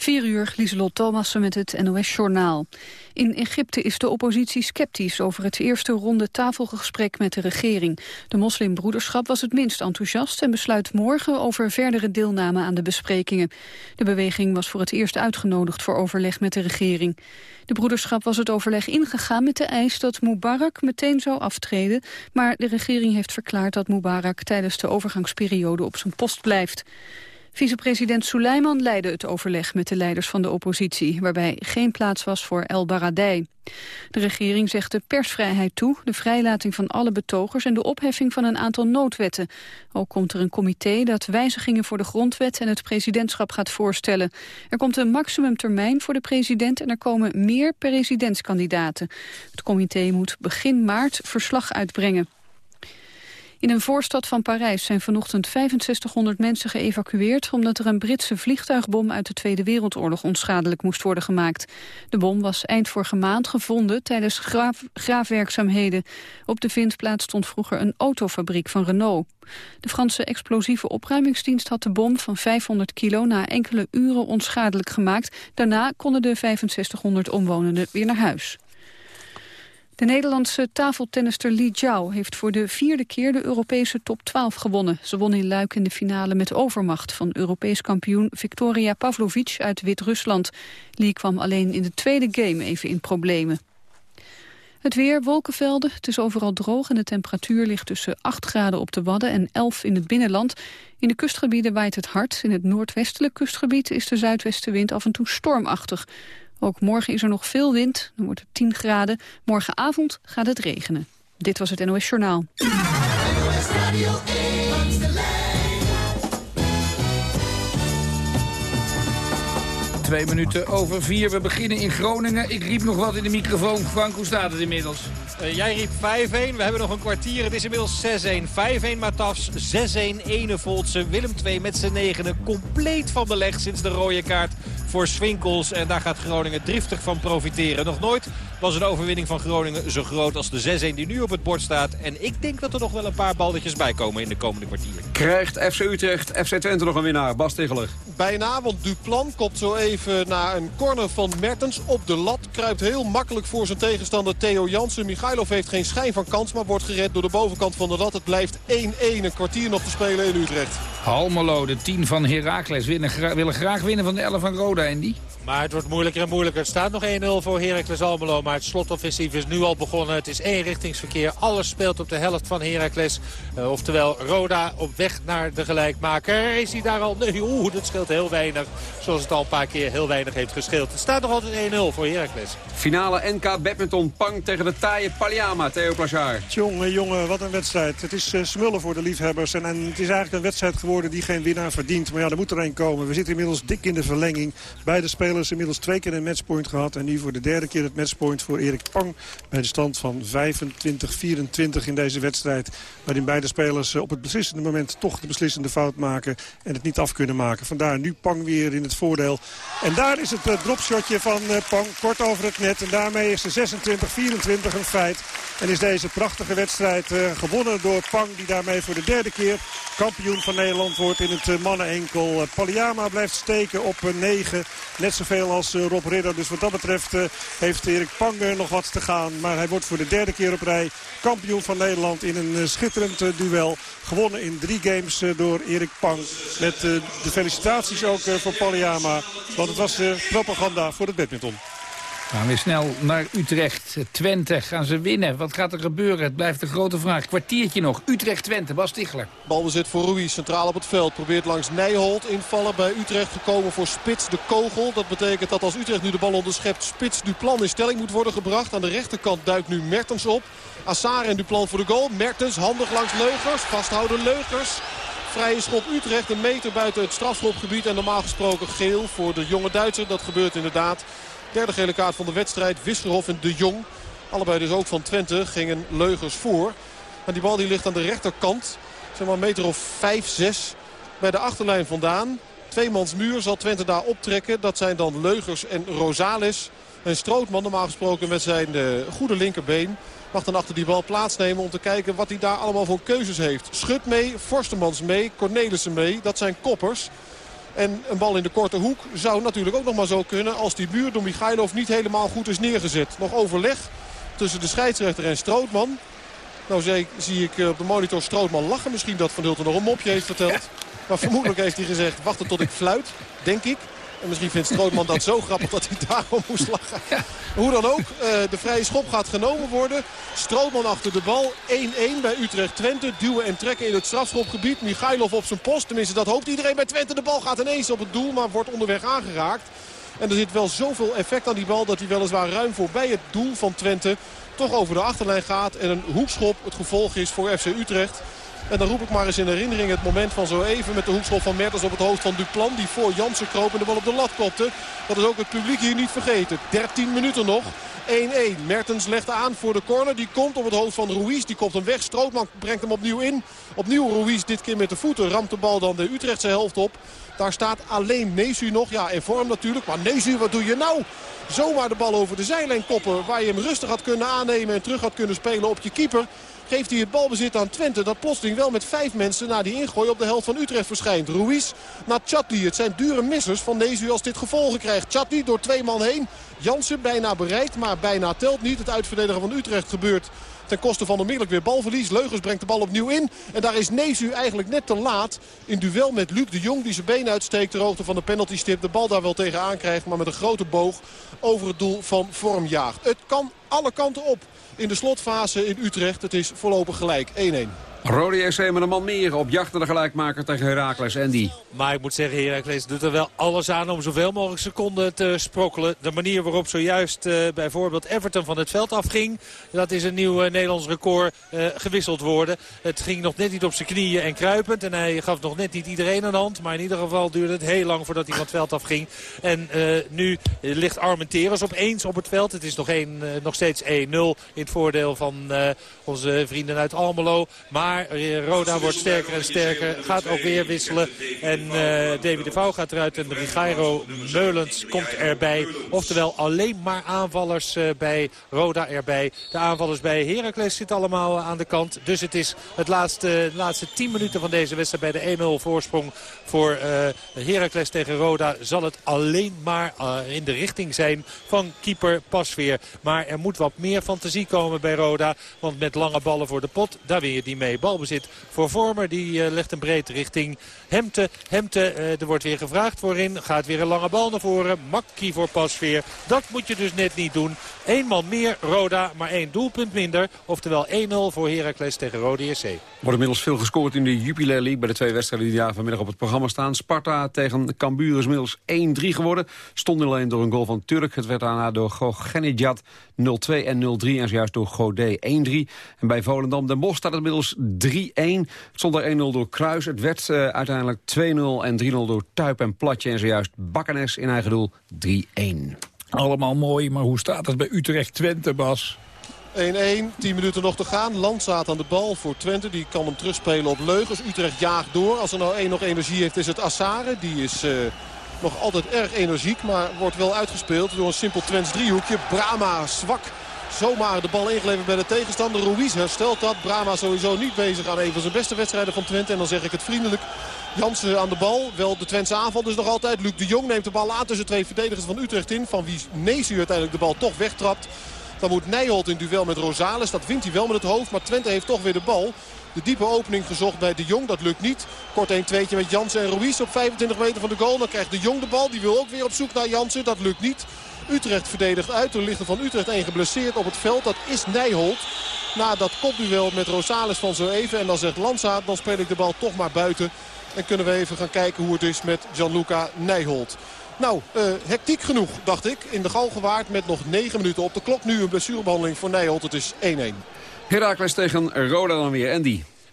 4 uur, Lieselot Thomassen met het NOS-journaal. In Egypte is de oppositie sceptisch over het eerste ronde tafelgesprek met de regering. De moslimbroederschap was het minst enthousiast en besluit morgen over verdere deelname aan de besprekingen. De beweging was voor het eerst uitgenodigd voor overleg met de regering. De broederschap was het overleg ingegaan met de eis dat Mubarak meteen zou aftreden, maar de regering heeft verklaard dat Mubarak tijdens de overgangsperiode op zijn post blijft. Vicepresident Suleiman leidde het overleg met de leiders van de oppositie, waarbij geen plaats was voor El Baradei. De regering zegt de persvrijheid toe, de vrijlating van alle betogers en de opheffing van een aantal noodwetten. Ook komt er een comité dat wijzigingen voor de grondwet en het presidentschap gaat voorstellen. Er komt een maximumtermijn voor de president en er komen meer presidentskandidaten. Het comité moet begin maart verslag uitbrengen. In een voorstad van Parijs zijn vanochtend 6500 mensen geëvacueerd... omdat er een Britse vliegtuigbom uit de Tweede Wereldoorlog onschadelijk moest worden gemaakt. De bom was eind vorige maand gevonden tijdens graaf, graafwerkzaamheden. Op de vindplaats stond vroeger een autofabriek van Renault. De Franse explosieve opruimingsdienst had de bom van 500 kilo... na enkele uren onschadelijk gemaakt. Daarna konden de 6500 omwonenden weer naar huis. De Nederlandse tafeltennister Li Jiao heeft voor de vierde keer de Europese top 12 gewonnen. Ze won in Luik in de finale met overmacht van Europees kampioen Victoria Pavlovic uit Wit-Rusland. Li kwam alleen in de tweede game even in problemen. Het weer, wolkenvelden, het is overal droog en de temperatuur ligt tussen 8 graden op de Wadden en 11 in het binnenland. In de kustgebieden waait het hard. In het noordwestelijk kustgebied is de zuidwestenwind af en toe stormachtig. Ook morgen is er nog veel wind, dan wordt het 10 graden. Morgenavond gaat het regenen. Dit was het NOS Journaal. Twee minuten over vier. We beginnen in Groningen. Ik riep nog wat in de microfoon. Frank, hoe staat het inmiddels? Uh, jij riep 5-1. We hebben nog een kwartier. Het is inmiddels 6-1. 5-1 Matafs. 6-1 Enevoltse. Willem 2 met z'n negenen. Compleet van de leg sinds de rode kaart voor Swinkels. En daar gaat Groningen driftig van profiteren. Nog nooit was een overwinning van Groningen zo groot als de 6-1 die nu op het bord staat. En ik denk dat er nog wel een paar balletjes bij komen in de komende kwartier. Krijgt FC Utrecht, FC Twente nog een winnaar? Bas Tegeler. Bijna, want Duplan komt zo even naar een corner van Mertens op de lat. Kruipt heel makkelijk voor zijn tegenstander Theo Jansen. Michailov heeft geen schijn van kans, maar wordt gered door de bovenkant van de lat. Het blijft 1-1, een kwartier nog te spelen in Utrecht. Almelo, de 10 van Heracles, willen graag winnen van de 11 van Roda, Andy. Maar het wordt moeilijker en moeilijker. Het staat nog 1-0 voor Heracles Almelo. Maar het slotoffensief is nu al begonnen. Het is richtingsverkeer. Alles speelt op de helft van Heracles. Uh, oftewel Roda op weg naar de gelijkmaker. Is hij daar al? Nee, oeh, dat scheelt heel weinig. Zoals het al een paar keer heel weinig heeft gescheeld. Het staat nog altijd 1-0 voor Heracles. Finale NK badminton. Pang tegen de taaie Paliama. Theo Plachard. Jongen, jongen, wat een wedstrijd. Het is uh, smullen voor de liefhebbers. En, en, het is eigenlijk een wedstrijd geworden die geen winnaar verdient. Maar ja, er moet er een komen. We zitten inmiddels dik in de verlenging. Beide spelers inmiddels twee keer een matchpoint gehad. En nu voor de derde keer het matchpoint voor Erik Pang. Bij de stand van 25-24 in deze wedstrijd. Waarin beide spelers eh, op het beslissende moment toch de beslissende fout maken. En het niet af kunnen maken. Vandaar nu Pang weer in het voordeel. En daar is het eh, dropshotje van eh, Pang kort over het net. En daarmee is de 26-24 een feit. En is deze prachtige wedstrijd gewonnen door Pang. Die daarmee voor de derde keer kampioen van Nederland wordt in het mannenenkel. Paliama blijft steken op 9. Net zoveel als Rob Ridder. Dus wat dat betreft heeft Erik Pang nog wat te gaan. Maar hij wordt voor de derde keer op rij kampioen van Nederland in een schitterend duel. Gewonnen in drie games door Erik Pang. Met de felicitaties ook voor Paliama. Want het was propaganda voor het badminton. We gaan weer snel naar Utrecht. Twente, gaan ze winnen? Wat gaat er gebeuren? Het blijft een grote vraag. Kwartiertje nog. Utrecht-Twente, Bas Tichler. Balbezit voor Ruiz, centraal op het veld. Probeert langs Nijholt invallen bij Utrecht gekomen voor Spits de Kogel. Dat betekent dat als Utrecht nu de bal onderschept... Spits Duplan in stelling moet worden gebracht. Aan de rechterkant duikt nu Mertens op. Assar en Duplan voor de goal. Mertens handig langs Leugers. Vasthouden Leugers. Vrije schop Utrecht, een meter buiten het strafschopgebied. En normaal gesproken geel voor de jonge Duitser. Dat gebeurt inderdaad. Derde gele kaart van de wedstrijd. Wisserhof en De Jong. Allebei dus ook van Twente gingen Leugers voor. Maar die bal die ligt aan de rechterkant. Zeg maar een meter of 5, 6 bij de achterlijn vandaan. Tweemans muur zal Twente daar optrekken. Dat zijn dan Leugers en Rosales. En Strootman normaal gesproken met zijn uh, goede linkerbeen. Mag dan achter die bal plaatsnemen om te kijken wat hij daar allemaal voor keuzes heeft. Schut mee, Forstemans mee, Cornelissen mee. Dat zijn koppers. En een bal in de korte hoek zou natuurlijk ook nog maar zo kunnen... als die buur door Michailov niet helemaal goed is neergezet. Nog overleg tussen de scheidsrechter en Strootman. Nou zie, zie ik op de monitor Strootman lachen. Misschien dat Van Hulten nog een mopje heeft verteld. Maar vermoedelijk heeft hij gezegd, wachten tot ik fluit, denk ik. En misschien vindt Strootman dat zo grappig dat hij daarom moest lachen. Hoe dan ook, eh, de vrije schop gaat genomen worden. Strootman achter de bal. 1-1 bij Utrecht-Twente. Duwen en trekken in het strafschopgebied. Michailov op zijn post. Tenminste, dat hoopt iedereen bij Twente. De bal gaat ineens op het doel, maar wordt onderweg aangeraakt. En er zit wel zoveel effect aan die bal dat hij weliswaar ruim voorbij het doel van Twente toch over de achterlijn gaat. En een hoekschop het gevolg is voor FC Utrecht. En dan roep ik maar eens in herinnering het moment van zo even met de hoekschop van Mertens op het hoofd van Duplan. Die voor Jansen kroop en de bal op de lat kopte. Dat is ook het publiek hier niet vergeten. 13 minuten nog. 1-1. Mertens legt aan voor de corner. Die komt op het hoofd van Ruiz. Die komt hem weg. Strootman brengt hem opnieuw in. Opnieuw Ruiz dit keer met de voeten. Ramt de bal dan de Utrechtse helft op. Daar staat alleen Nezu nog. Ja, in vorm natuurlijk. Maar Nezu, wat doe je nou? Zomaar de bal over de zijlijn koppen. Waar je hem rustig had kunnen aannemen en terug had kunnen spelen op je keeper geeft hij het balbezit aan Twente. Dat plotseling wel met vijf mensen na die ingooi op de helft van Utrecht verschijnt. Ruiz naar Chatli. Het zijn dure missers van deze als dit gevolgen krijgt. Chatli door twee man heen. Jansen bijna bereikt, maar bijna telt niet. Het uitverdedigen van Utrecht gebeurt ten koste van onmiddellijk weer balverlies. Leugens brengt de bal opnieuw in. En daar is Nezu eigenlijk net te laat in duel met Luc de Jong. Die zijn been uitsteekt ter hoogte van de penaltystip. De bal daar wel tegenaan krijgt, maar met een grote boog over het doel van Vorm jaagt. Het kan alle kanten op in de slotfase in Utrecht. Het is voorlopig gelijk 1-1. Rode SC met een man meer op jacht naar de gelijkmaker tegen Heracles Andy. Maar ik moet zeggen, Heracles doet er wel alles aan om zoveel mogelijk seconden te sprokkelen. De manier waarop zojuist uh, bijvoorbeeld Everton van het veld afging. Dat is een nieuw uh, Nederlands record uh, gewisseld worden. Het ging nog net niet op zijn knieën en kruipend. En hij gaf nog net niet iedereen een hand. Maar in ieder geval duurde het heel lang voordat hij van het veld afging. En nu ligt Armenteros opeens op het veld. Het is nog, een, nog steeds 1-0 in het voordeel van onze vrienden uit Almelo. Maar maar eh, Roda wordt sterker en sterker. Gaat ook weer wisselen. En uh, David de Vouw gaat eruit. En Rigairo Meulens komt erbij. Oftewel alleen maar aanvallers uh, bij Roda erbij. De aanvallers bij Heracles zitten allemaal aan de kant. Dus het is het laatste, de laatste 10 minuten van deze wedstrijd bij de 1-0 voorsprong voor Heracles tegen Roda. Zal het alleen maar in de richting zijn van keeper Pasveer. Maar er moet wat meer fantasie komen bij Roda. Want met lange ballen voor de pot, daar win je die mee balbezit voor Vormer. Die uh, legt een breed richting Hemte. Hemte, uh, er wordt weer gevraagd voorin. Gaat weer een lange bal naar voren. Makkie voor Pasveer. Dat moet je dus net niet doen. Eén man meer Roda, maar één doelpunt minder. Oftewel 1-0 voor Heracles tegen Rode SC. Wordt inmiddels veel gescoord in de Jupiler League... bij de twee wedstrijden die daar vanmiddag op het programma staan. Sparta tegen Cambuur is inmiddels 1-3 geworden. Stond alleen door een goal van Turk. Het werd daarna door Gogenidjad 0-2 en 0-3. En zojuist door Godé 1-3. En bij Volendam Den Bosch staat het inmiddels 3-1. Het stond er 1-0 door Kruis. Het werd uh, uiteindelijk 2-0 en 3-0 door Tuip en Platje. En zojuist Bakkenes in eigen doel 3-1. Allemaal mooi, maar hoe staat het bij Utrecht-Twente, Bas? 1-1, 10 minuten nog te gaan. Landzaat aan de bal voor Twente. Die kan hem terugspelen op Leugens. Utrecht jaagt door. Als er nou één nog energie heeft is het Assare. Die is uh, nog altijd erg energiek. Maar wordt wel uitgespeeld door een simpel Twents driehoekje. Brama zwak. Zomaar de bal ingeleverd bij de tegenstander. Ruiz herstelt dat. Brama sowieso niet bezig aan een van zijn beste wedstrijden van Twente. En dan zeg ik het vriendelijk. Jansen aan de bal. Wel de Twentse aanval dus nog altijd. Luc de Jong neemt de bal aan tussen twee verdedigers van Utrecht in. Van wie Neesu uiteindelijk de bal toch wegtrapt. Dan moet Nijholt in duel met Rosales. Dat wint hij wel met het hoofd. Maar Twente heeft toch weer de bal. De diepe opening gezocht bij de Jong. Dat lukt niet. Kort 1 2 met Jansen en Ruiz op 25 meter van de goal. Dan krijgt de Jong de bal. Die wil ook weer op zoek naar Jansen. Dat lukt niet. Utrecht verdedigt uit. Er ligt van Utrecht één geblesseerd op het veld. Dat is Nijholt. Na dat kopduel met Rosales van zo even. En dan zegt Lanza, dan speel ik de bal toch maar buiten. En kunnen we even gaan kijken hoe het is met Gianluca Nijholt. Nou, uh, hectiek genoeg, dacht ik. In de gal gewaard met nog 9 minuten op de klok. Nu een blessurebehandeling voor Nijholt. Het is 1-1. Herakles tegen Roda dan weer. Andy. 1-0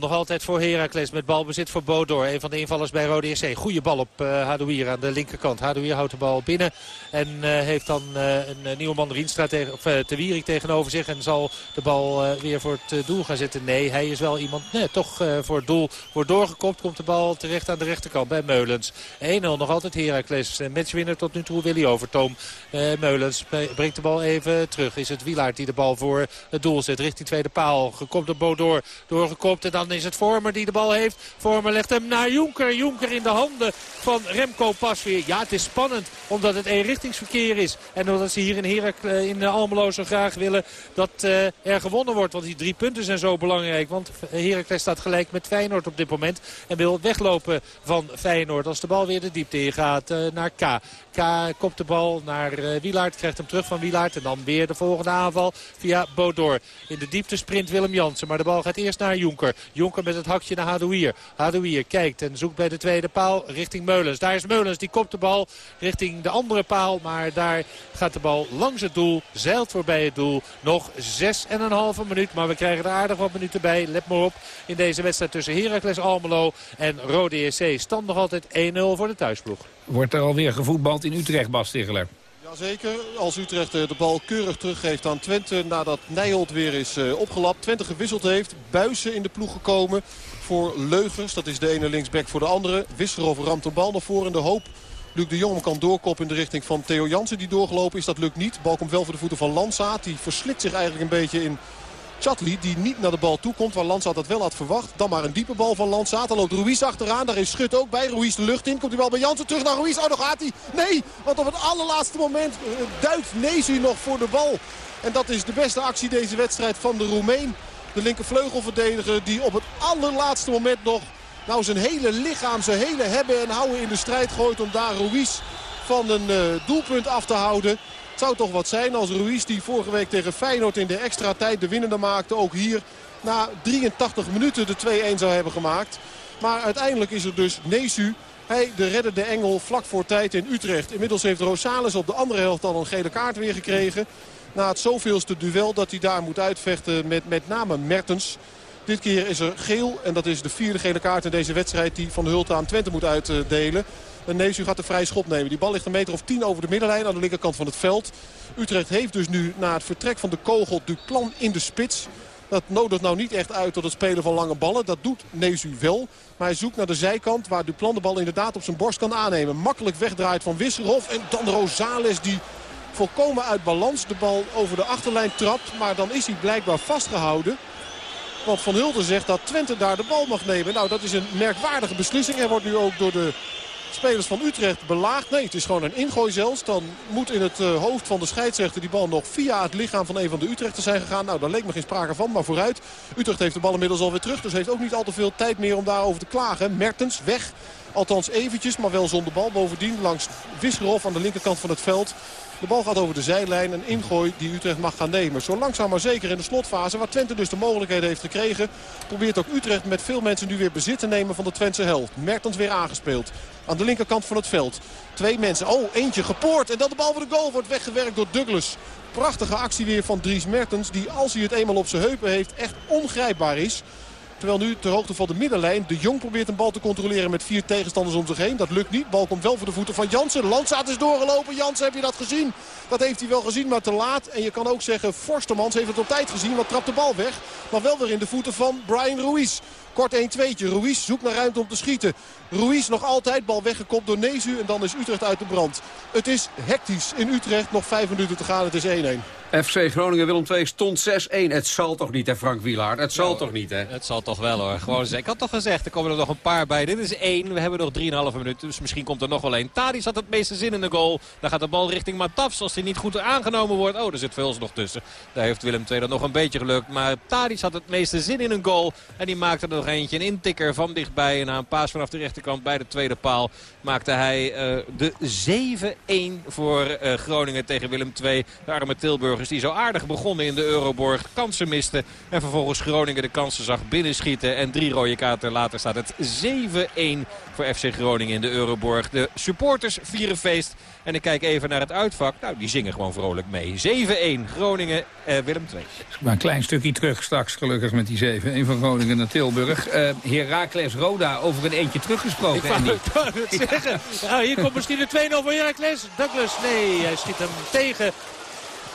nog altijd voor Heracles met balbezit voor Bodor. Een van de invallers bij Rode SC. Goede bal op uh, Hadouier aan de linkerkant. Hadouier houdt de bal binnen. En uh, heeft dan uh, een nieuwe man Rienstra tegen, of, uh, Te tegenover zich. En zal de bal weer voor het doel gaan zetten. Nee, hij is wel iemand nee, toch voor het doel. Wordt doorgekopt. Komt de bal terecht aan de rechterkant bij Meulens. 1-0 nog altijd Heracles. Matchwinner tot nu toe Willy Overtoom. Meulens brengt de bal even terug. Is het Wielaert die de bal voor het doel zet richting tweede paal. Gekopt door Bodor. Doorgekomen gekopt. En dan is het Vormer die de bal heeft. Vormer legt hem naar Jonker. Jonker in de handen van Remco pas weer. Ja, het is spannend omdat het eenrichtingsverkeer is. En omdat ze hier in, Herak, in Almelo zo graag willen dat er gewonnen wordt. Want die drie punten zijn zo belangrijk. Want Heracles staat gelijk met Feyenoord op dit moment. En wil weglopen van Feyenoord als de bal weer de diepte in gaat naar K. K kopt de bal naar uh. Krijgt hem terug van Wielaert. En dan weer de volgende aanval via Bodor. In de diepte sprint Willem Jansen. Maar de bal gaat eerst naar Jonker. Jonker met het hakje naar Hadouier. Hadouier kijkt en zoekt bij de tweede paal richting Meulens. Daar is Meulens. Die kopt de bal richting de andere paal. Maar daar gaat de bal langs het doel. Zeilt voorbij het doel. Nog 6,5 minuut. Maar we krijgen er aardig wat minuten bij. Let maar op in deze wedstrijd tussen Heracles Almelo en Rode EC. Stand nog altijd 1-0 voor de thuisploeg. Wordt er alweer gevoetbald in Utrecht, Bas? Jazeker, als Utrecht eh, de bal keurig teruggeeft aan Twente nadat Nijholt weer is eh, opgelapt. Twente gewisseld heeft, Buizen in de ploeg gekomen voor Leugers. Dat is de ene linksback voor de andere. Wisserov ramt de bal naar voren in de hoop. Luc de Jong kan doorkoppen in de richting van Theo Jansen die doorgelopen is. Dat lukt niet. Bal komt wel voor de voeten van Lansaat. Die verslikt zich eigenlijk een beetje in Chatli die niet naar de bal toe komt. Waar Lansaat dat wel had verwacht. Dan maar een diepe bal van Lansaat. Dan loopt Ruiz achteraan. Daar is Schut ook bij. Ruiz de lucht in. Komt die bal bij Jansen terug naar Ruiz. Oh, nog gaat hij. Nee, want op het allerlaatste moment uh, duikt Nezi nog voor de bal. En dat is de beste actie deze wedstrijd van de Roemeen. De linkervleugelverdediger die op het allerlaatste moment nog... Nou, zijn hele lichaam, zijn hele hebben en houden in de strijd gooit... om daar Ruiz van een uh, doelpunt af te houden. Het zou toch wat zijn als Ruiz die vorige week tegen Feyenoord in de extra tijd de winnende maakte. Ook hier na 83 minuten de 2-1 zou hebben gemaakt. Maar uiteindelijk is er dus Nesu. Hij de reddende engel vlak voor tijd in Utrecht. Inmiddels heeft Rosales op de andere helft al een gele kaart weer gekregen. Na het zoveelste duel dat hij daar moet uitvechten met met name Mertens. Dit keer is er geel en dat is de vierde gele kaart in deze wedstrijd die Van de Hulten aan Twente moet uitdelen. Neesu gaat de vrije schop nemen. Die bal ligt een meter of tien over de middenlijn aan de linkerkant van het veld. Utrecht heeft dus nu na het vertrek van de kogel Duplan in de spits. Dat nodigt nou niet echt uit tot het spelen van lange ballen. Dat doet Nezu wel. Maar hij zoekt naar de zijkant waar Duplan de bal inderdaad op zijn borst kan aannemen. Makkelijk wegdraait van Wisserhof. En dan Rosales die volkomen uit balans de bal over de achterlijn trapt. Maar dan is hij blijkbaar vastgehouden. Want Van Hulten zegt dat Twente daar de bal mag nemen. Nou, dat is een merkwaardige beslissing. Hij wordt nu ook door de spelers van Utrecht belaagd. Nee, het is gewoon een ingooi zelfs. Dan moet in het uh, hoofd van de scheidsrechter die bal nog via het lichaam van een van de Utrechters zijn gegaan. Nou, daar leek me geen sprake van, maar vooruit. Utrecht heeft de bal inmiddels alweer terug. Dus heeft ook niet al te veel tijd meer om daarover te klagen. Mertens weg. Althans eventjes, maar wel zonder bal. Bovendien langs Wisgerhof aan de linkerkant van het veld. De bal gaat over de zijlijn. Een ingooi die Utrecht mag gaan nemen. Zo langzaam maar zeker in de slotfase. Waar Twente dus de mogelijkheden heeft gekregen. Probeert ook Utrecht met veel mensen nu weer bezit te nemen van de Twentse helft. Mertens weer aangespeeld. Aan de linkerkant van het veld. Twee mensen. Oh, eentje gepoord. En dan de bal voor de goal wordt weggewerkt door Douglas. Prachtige actie weer van Dries Mertens. Die als hij het eenmaal op zijn heupen heeft echt ongrijpbaar is. Terwijl nu ter hoogte van de middenlijn de Jong probeert een bal te controleren met vier tegenstanders om zich heen. Dat lukt niet. Bal komt wel voor de voeten van Jansen. Landsaat is doorgelopen. Jansen, heb je dat gezien? Dat heeft hij wel gezien, maar te laat. En je kan ook zeggen, Forstemans heeft het op tijd gezien, want trapt de bal weg. Maar wel weer in de voeten van Brian Ruiz. Kort 1-2'tje. Ruiz zoekt naar ruimte om te schieten. Ruiz nog altijd. Bal weggekopt door Nezu. En dan is Utrecht uit de brand. Het is hectisch in Utrecht. Nog vijf minuten te gaan. Het is 1-1. FC Groningen Willem II stond 6-1. Het zal toch niet, hè Frank Wielaard? Het zal toch niet, hè? Het zal toch wel, hoor. Gewoon, ik had toch gezegd, er komen er nog een paar bij. Dit is één. We hebben nog 3,5 minuten, dus misschien komt er nog wel één. Tadis had het meeste zin in de goal. Dan gaat de bal richting Matafs als hij niet goed aangenomen wordt. Oh, er zit Vuls nog tussen. Daar heeft Willem II dan nog een beetje gelukt. Maar Tadis had het meeste zin in een goal. En die maakte er nog eentje, een intikker van dichtbij. En na een paas vanaf de rechterkant bij de tweede paal maakte hij uh, de 7-1 voor uh, Groningen tegen Willem II. De arme Tilburgers die zo aardig begonnen in de Euroborg. Kansen misten en vervolgens Groningen de kansen zag binnenschieten. En drie rode kaarten later staat het 7-1 voor FC Groningen in de Euroborg. De supporters vieren feest. En ik kijk even naar het uitvak. Nou, die zingen gewoon vrolijk mee. 7-1 Groningen, eh, Willem 2. Maar een klein stukje terug straks, gelukkig met die 7-1 van Groningen naar Tilburg. Uh, Herakles Roda over een eentje teruggesproken. Ik wou het zeggen. Nou, hier komt misschien de 2-0 van Herakles. Douglas, nee, hij schiet hem tegen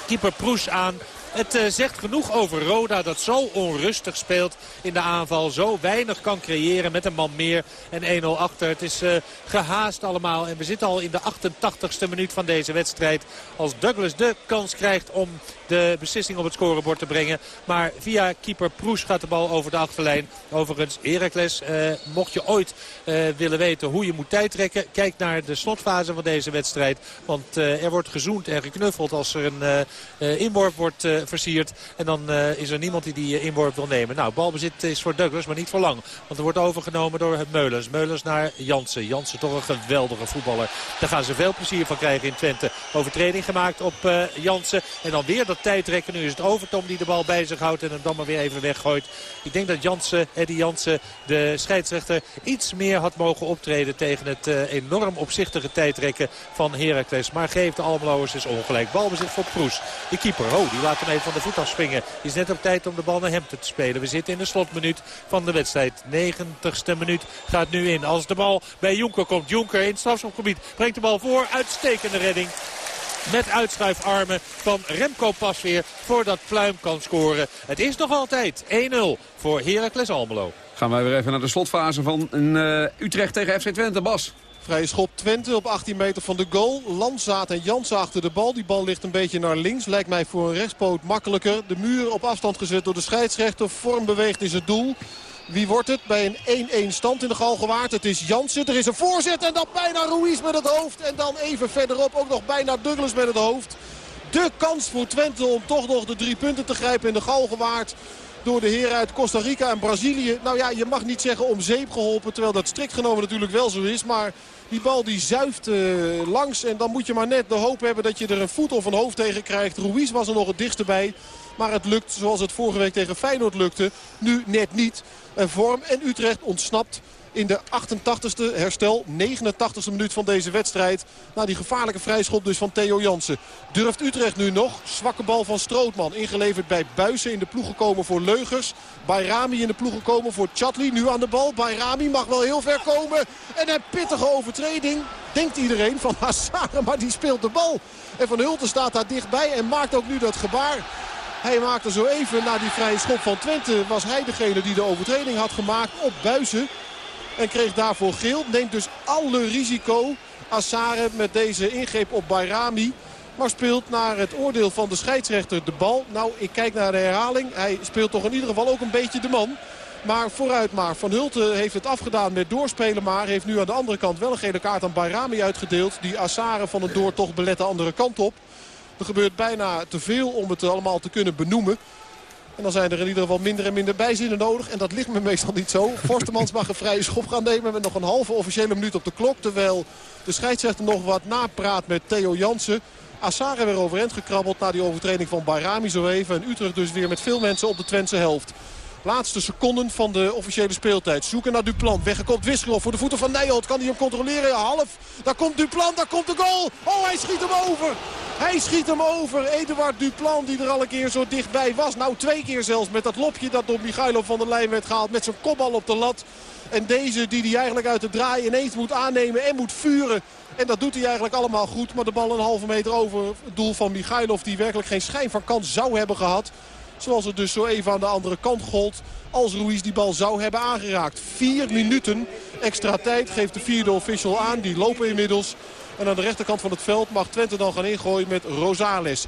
keeper Proes aan. Het uh, zegt genoeg over Roda dat zo onrustig speelt in de aanval. Zo weinig kan creëren met een man meer en 1-0 achter. Het is uh, gehaast allemaal en we zitten al in de 88ste minuut van deze wedstrijd. Als Douglas de kans krijgt om de beslissing op het scorebord te brengen. Maar via keeper Proes gaat de bal over de achterlijn. Overigens, Heracles, eh, mocht je ooit eh, willen weten hoe je moet tijdrekken... kijk naar de slotfase van deze wedstrijd. Want eh, er wordt gezoend en geknuffeld als er een uh, inworp wordt versierd. En dan is er niemand die die inworp wil nemen. Nou, balbezit is voor Douglas, maar niet voor lang. Want er wordt overgenomen door Meulens. Meulens naar Jansen. Jansen toch een geweldige voetballer. Daar gaan ze veel plezier van krijgen in Twente. Overtreding gemaakt op Jansen. En dan weer dat tijdrekken. Nu is het Overtom die de bal bij zich houdt en hem dan maar weer even weggooit. Ik denk dat Jansen, Eddie Jansen, de scheidsrechter, iets meer had mogen optreden tegen het enorm opzichtige tijdrekken van Heracles. Maar geeft de Almeloers is ongelijk. Balbezit voor Proes. De keeper, oh, die laat hem van de voet afspringen. Is net op tijd om de bal naar hem te spelen. We zitten in de slotminuut van de wedstrijd. 90ste minuut gaat nu in. Als de bal bij Jonker komt. Jonker in het strafschopgebied brengt de bal voor. Uitstekende redding met uitschuifarmen van Remco Pasveer voordat Pluim kan scoren. Het is nog altijd 1-0 voor Heracles Almelo. Gaan wij weer even naar de slotfase van uh, Utrecht tegen FC Twente. Bas. Vrije schop Twente op 18 meter van de goal. Landzaat en Jansen achter de bal. Die bal ligt een beetje naar links. Lijkt mij voor een rechtspoot makkelijker. De muur op afstand gezet door de scheidsrechter. Vorm beweegt is het doel. Wie wordt het bij een 1-1 stand in de Galgenwaard? Het is Jansen. Er is een voorzet en dan bijna Ruiz met het hoofd. En dan even verderop ook nog bijna Douglas met het hoofd. De kans voor Twente om toch nog de drie punten te grijpen in de Galgenwaard door de heren uit Costa Rica en Brazilië. Nou ja, je mag niet zeggen om zeep geholpen. Terwijl dat strikt genomen natuurlijk wel zo is. Maar die bal die zuift uh, langs. En dan moet je maar net de hoop hebben dat je er een voet of een hoofd tegen krijgt. Ruiz was er nog het dichtst bij. Maar het lukt zoals het vorige week tegen Feyenoord lukte. Nu net niet. En vorm en Utrecht ontsnapt in de 88ste herstel, 89ste minuut van deze wedstrijd. Na die gevaarlijke vrijschop dus van Theo Jansen. Durft Utrecht nu nog? Zwakke bal van Strootman. Ingeleverd bij Buisen in de ploeg gekomen voor Leugers. Bayrami in de ploeg gekomen voor Chatli. Nu aan de bal. Bayrami mag wel heel ver komen. En een pittige overtreding. Denkt iedereen van Hassare, maar die speelt de bal. En Van Hulten staat daar dichtbij en maakt ook nu dat gebaar. Hij maakte zo even na die vrije schop van Twente. Was hij degene die de overtreding had gemaakt op Buizen. En kreeg daarvoor geel. Neemt dus alle risico. Assare met deze ingreep op Bayrami. Maar speelt naar het oordeel van de scheidsrechter de bal. Nou, ik kijk naar de herhaling. Hij speelt toch in ieder geval ook een beetje de man. Maar vooruit maar. Van Hulten heeft het afgedaan met doorspelen maar. Heeft nu aan de andere kant wel een gele kaart aan Bayrami uitgedeeld. Die Assare van het doortocht belet de andere kant op. Er gebeurt bijna te veel om het allemaal te kunnen benoemen. En dan zijn er in ieder geval minder en minder bijzinnen nodig. En dat ligt me meestal niet zo. Forstemans mag een vrije schop gaan nemen met nog een halve officiële minuut op de klok. Terwijl de scheidsrechter nog wat napraat met Theo Jansen. Assare weer overeind gekrabbeld na die overtreding van Bayrami zo even. En Utrecht dus weer met veel mensen op de Twentse helft. Laatste seconden van de officiële speeltijd. Zoeken naar Duplan. Weggekopt Wisgerov voor de voeten van Nijholt. Kan hij hem controleren? Half. Daar komt Duplan. Daar komt de goal. Oh, hij schiet hem over. Hij schiet hem over. Eduard Duplan die er al een keer zo dichtbij was. Nou, twee keer zelfs met dat lopje dat door Michailov van der Lijn werd gehaald. Met zijn kopbal op de lat. En deze die hij eigenlijk uit de draai ineens moet aannemen en moet vuren. En dat doet hij eigenlijk allemaal goed. Maar de bal een halve meter over het doel van Michailov. Die werkelijk geen schijn van kans zou hebben gehad. Zoals het dus zo even aan de andere kant gold. Als Ruiz die bal zou hebben aangeraakt. Vier minuten extra tijd geeft de vierde official aan. Die lopen inmiddels. En aan de rechterkant van het veld mag Twente dan gaan ingooien met Rosales. 1-1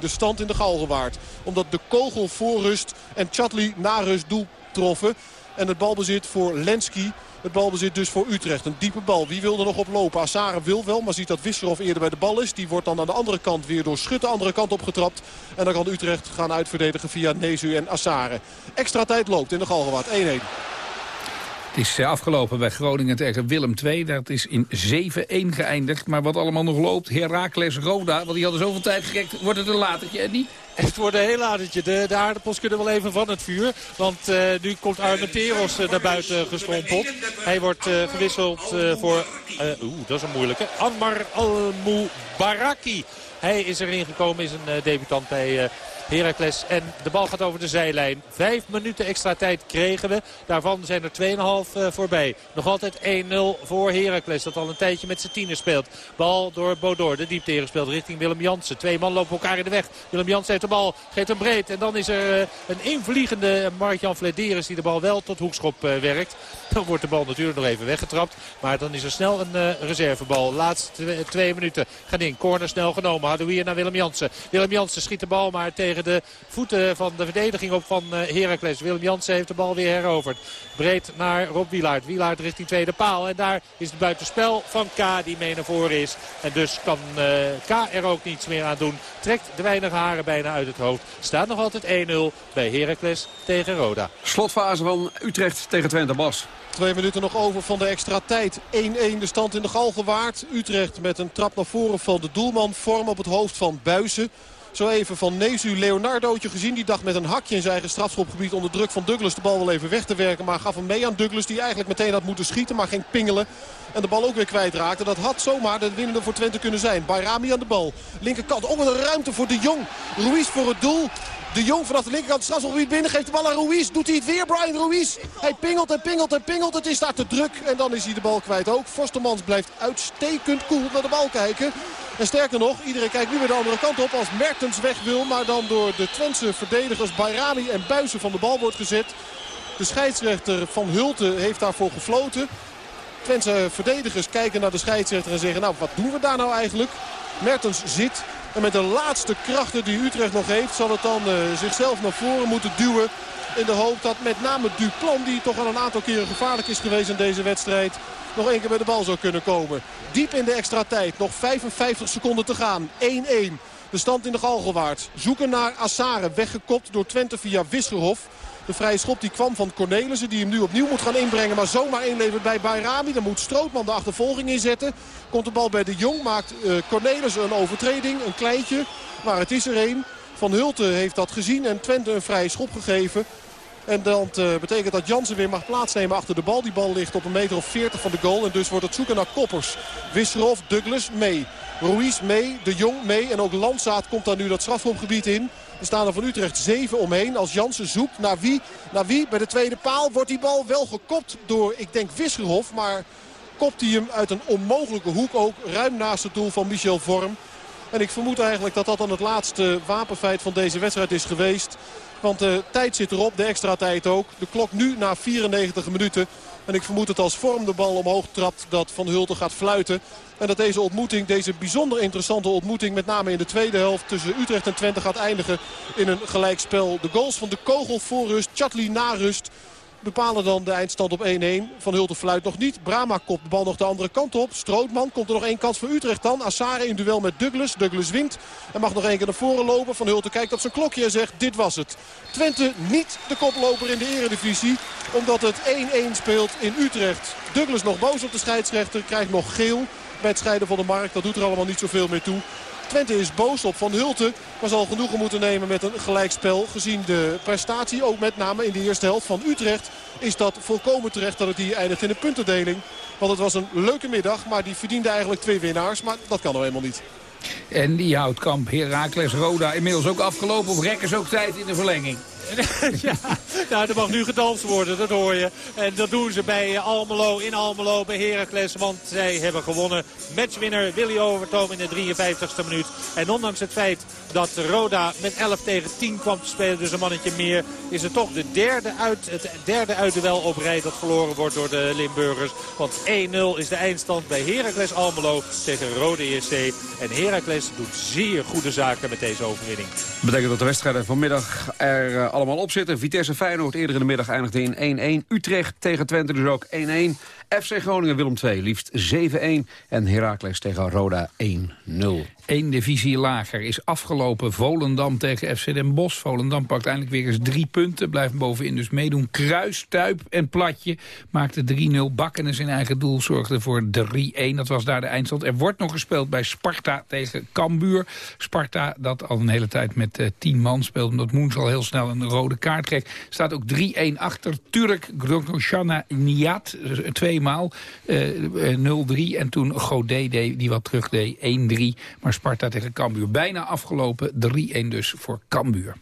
de stand in de Galgenwaard. Omdat de kogel voor rust en Chatli na rust doel troffen. En het balbezit voor Lenski. Het balbezit dus voor Utrecht. Een diepe bal. Wie wil er nog op lopen? Assare wil wel, maar ziet dat Wisserov eerder bij de bal is. Die wordt dan aan de andere kant weer door Schut de andere kant opgetrapt. En dan kan Utrecht gaan uitverdedigen via Nezu en Assare. Extra tijd loopt in de Galgenwaard. 1-1. Het is eh, afgelopen bij Groningen tegen Willem II. Dat is in 7-1 geëindigd. Maar wat allemaal nog loopt, Herakles Roda, want die hadden zoveel tijd gerekt. Wordt het een latertje, Eddie? Het wordt een heel latertje. De, de aardappels kunnen wel even van het vuur. Want uh, nu komt Armenteros uh, naar buiten gestrompeld. Hij wordt uh, gewisseld voor... Oeh, dat is een moeilijke. Anmar Al-Mubaraki. Hij is erin gekomen, is een debutant bij Heracles. En de bal gaat over de zijlijn. Vijf minuten extra tijd kregen we. Daarvan zijn er 2,5 voorbij. Nog altijd 1-0 voor Heracles. Dat al een tijdje met zijn tienen speelt. Bal door Bodor. De diepte gespeeld richting Willem Jansen. Twee man lopen elkaar in de weg. Willem Jansen heeft de bal. Geeft hem breed. En dan is er een invliegende Mark-Jan die de bal wel tot hoekschop werkt. Dan wordt de bal natuurlijk nog even weggetrapt. Maar dan is er snel een reservebal. Laatste twee, minuten gaan in. Corner snel genomen. Hadouier naar Willem Jansen. Willem Jansen schiet de bal maar tegen de voeten van de verdediging op van uh, Heracles. Willem Jansen heeft de bal weer heroverd. Breed naar Rob Wielaert. Wielaert richting tweede paal. En daar is het buitenspel van K die mee naar voren is. En dus kan uh, K er ook niets meer aan doen. Trekt de weinige haren bijna uit het hoofd. Staat nog altijd 1-0 bij Heracles tegen Roda. Slotfase van Utrecht tegen Twente Bas. Twee minuten nog over van de extra tijd. 1-1 de stand in de Galgenwaard. Utrecht met een trap naar voren van de doelman. Vorm op het hoofd van Buizen. Zo even van Nezu Leonardootje gezien. Die dacht met een hakje in zijn eigen strafschopgebied onder druk van Douglas de bal wel even weg te werken. Maar gaf hem mee aan Douglas die eigenlijk meteen had moeten schieten. Maar ging pingelen. En de bal ook weer kwijtraakte. Dat had zomaar de winnende voor Twente kunnen zijn. Bayrami aan de bal. Linkerkant. Ook een ruimte voor de Jong. Ruiz voor het doel. De Jong vanaf de linkerkant strafschopgebied binnen. Geeft de bal aan Ruiz. Doet hij het weer, Brian Ruiz. Hij pingelt en pingelt en pingelt. Het is daar te druk. En dan is hij de bal kwijt ook. Forstermans blijft uitstekend cool naar de bal kijken. En sterker nog, iedereen kijkt nu weer de andere kant op als Mertens weg wil. Maar dan door de Twentse verdedigers Bayrami en Buizen van de bal wordt gezet. De scheidsrechter Van Hulten heeft daarvoor gefloten. Twentse verdedigers kijken naar de scheidsrechter en zeggen... nou, wat doen we daar nou eigenlijk? Mertens zit. En met de laatste krachten die Utrecht nog heeft... zal het dan uh, zichzelf naar voren moeten duwen. In de hoop dat met name Duplan, die toch al een aantal keren gevaarlijk is geweest in deze wedstrijd... nog één keer bij de bal zou kunnen komen. Diep in de extra tijd. Nog 55 seconden te gaan. 1-1. De stand in de Galgenwaard. Zoeken naar Assare. Weggekopt door Twente via Wisserhof. De vrije schop die kwam van Cornelissen. Die hem nu opnieuw moet gaan inbrengen. Maar zomaar inlevert bij Bayrami. Dan moet Strootman de achtervolging inzetten. Komt de bal bij de Jong. Maakt uh, Cornelissen een overtreding. Een kleintje. Maar het is er een. Van Hulten heeft dat gezien. En Twente een vrije schop gegeven. En dat uh, betekent dat Jansen weer mag plaatsnemen achter de bal. Die bal ligt op een meter of 40 van de goal. En dus wordt het zoeken naar koppers. Wisserov, Douglas mee. Ruiz mee, De Jong mee. En ook Landzaat komt daar nu dat strafschopgebied in. Er staan er van Utrecht zeven omheen. Als Jansen zoekt naar wie? Naar wie? Bij de tweede paal wordt die bal wel gekopt door, ik denk, Wisserhof. Maar kopt hij hem uit een onmogelijke hoek ook. Ruim naast het doel van Michel Vorm. En ik vermoed eigenlijk dat dat dan het laatste wapenfeit van deze wedstrijd is geweest. Want de tijd zit erop, de extra tijd ook. De klok nu na 94 minuten. En ik vermoed dat als Vorm de bal omhoog trapt dat Van Hulten gaat fluiten. En dat deze ontmoeting, deze bijzonder interessante ontmoeting... met name in de tweede helft tussen Utrecht en Twente gaat eindigen in een gelijkspel. De goals van de Kogel voor rust, Chatli na rust bepalen dan de eindstand op 1-1. Van Hulten fluit nog niet. Brama kopt de bal nog de andere kant op. Strootman komt er nog één kans voor Utrecht dan. Assare in duel met Douglas. Douglas wint. En mag nog één keer naar voren lopen. Van Hulten kijkt op zijn klokje en zegt dit was het. Twente niet de koploper in de eredivisie. Omdat het 1-1 speelt in Utrecht. Douglas nog boos op de scheidsrechter. Krijgt nog geel bij het scheiden van de markt. Dat doet er allemaal niet zoveel meer toe. Twente is boos op Van Hulten. Maar zal genoegen moeten nemen met een gelijkspel. Gezien de prestatie, ook met name in de eerste helft van Utrecht... is dat volkomen terecht dat het hier eindigt in de puntendeling. Want het was een leuke middag, maar die verdiende eigenlijk twee winnaars. Maar dat kan nou helemaal niet. En die houtkamp Heracles Roda inmiddels ook afgelopen. Of rekkers ook tijd in de verlenging? ja, nou, er mag nu gedanst worden, dat hoor je. En dat doen ze bij Almelo, in Almelo, bij Heracles. Want zij hebben gewonnen. Matchwinner Willy Overtoom in de 53ste minuut. En ondanks het feit dat Roda met 11 tegen 10 kwam te spelen, dus een mannetje meer, is het toch de derde uit, het derde uitduel op rij dat verloren wordt door de Limburgers. Want 1-0 is de eindstand bij Heracles Almelo tegen Rode ESC. En Heracles doet zeer goede zaken met deze overwinning. Dat betekent dat de wedstrijden vanmiddag er uh, allemaal op zitten. Vitesse Feyenoord eerder in de middag eindigde in 1-1. Utrecht tegen Twente dus ook 1-1. FC Groningen Willem 2 liefst 7-1. En Heracles tegen Roda 1-0. Eén divisie lager is afgelopen. Volendam tegen FC Den Bosch. Volendam pakt eindelijk weer eens drie punten. Blijft bovenin dus meedoen. Kruis, Tuip en Platje maakte 3-0. Bakken in zijn eigen doel zorgde voor 3-1. Dat was daar de eindstand. Er wordt nog gespeeld bij Sparta tegen Cambuur. Sparta dat al een hele tijd met uh, tien man speelt. Omdat Moens al heel snel een rode kaart kreeg. Staat ook 3-1 achter. Turk Gronkosjana Niat, tweemaal, 0-3. En toen Godet die wat terug deed, 1-3. Maar Sparta tegen Cambuur bijna afgelopen, 3-1 dus voor Cambuur.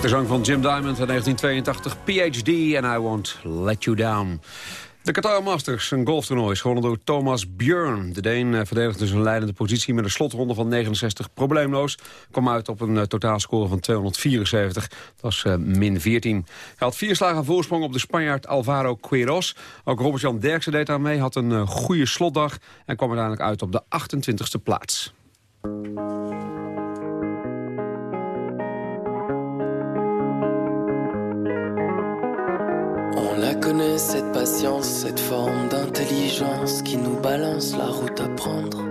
De zang van Jim Diamond in 1982, PhD en I Won't Let You Down. De Qatar Masters, een golftoernooi, is gewonnen door Thomas Björn. De Deen eh, verdedigde zijn leidende positie met een slotronde van 69 probleemloos. Kwam uit op een eh, totaalscore van 274. Dat was uh, min 14. Hij had vier slagen voorsprong op de Spanjaard Alvaro Queiroz. Ook Robert-Jan Derksen deed daar mee, had een goede slotdag... en kwam uiteindelijk uit op de 28e plaats. connais cette patience, cette forme d'intelligence qui nous balance la route à prendre.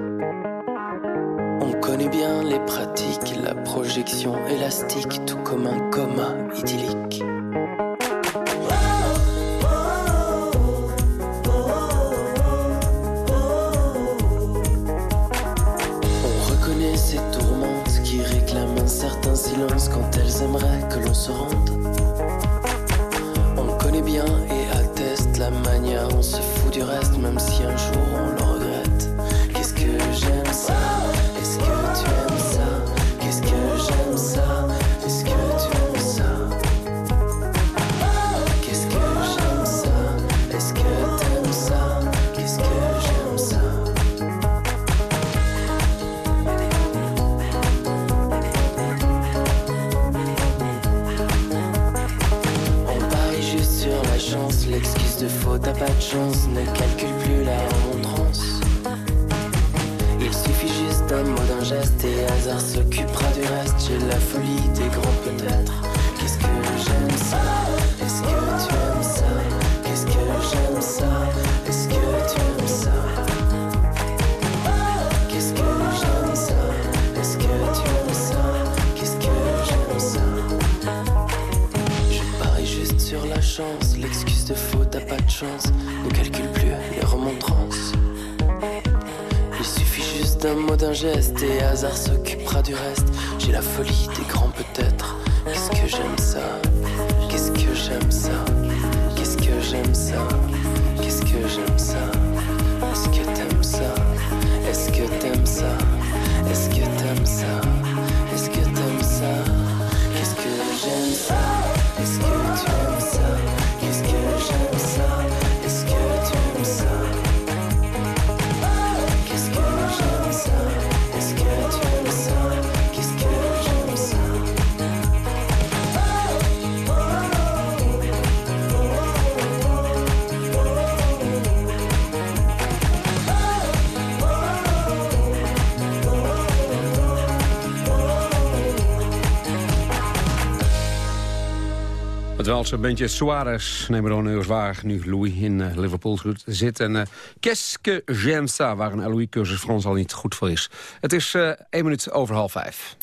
On connaît bien les pratiques, la projection élastique, tout comme un coma idyllique. On reconnaît ces tourmentes qui réclament un certain silence quand elles aimeraient que l'on se rende. On connaît bien et la mania, on se fout du reste, même si un jour on le regrette. Qu'est-ce que j'aime ça? T'as pas de chance, ne calcule plus la remontrance. Il suffit juste d'un mot, d'un geste et hasard s'occupera du reste. J'ai la folie des grands peut-être. Qu'est-ce que j'aime ça? Est-ce que tu aimes ça? Qu'est-ce que j'aime ça? Est-ce que tu aimes ça? Qu'est-ce que j'aime ça? Est-ce que tu aimes ça? Qu'est-ce que j'aime ça? Je parie juste sur la chance, l'excuse de de Ne calcule plus les remontrances. Il suffit juste d'un mot, d'un geste, et hasard s'occupera du reste. J'ai la folie des grands peut-être. Qu'est-ce que j'aime ça? Qu'est-ce que j'aime ça? Qu'est-ce que j'aime ça? Qu'est-ce que j'aime ça? Est-ce que t'aimes ça? Est-ce que t'aimes ça? Est-ce que t'aimes Waalse bandje Suarez nemen er een waar nu Louis in eh, Liverpool zit. En uh, qu'est-ce que j'aime ça, waar een Louis-cursus Frans al niet goed voor is. Het is eh één minuut over half vijf.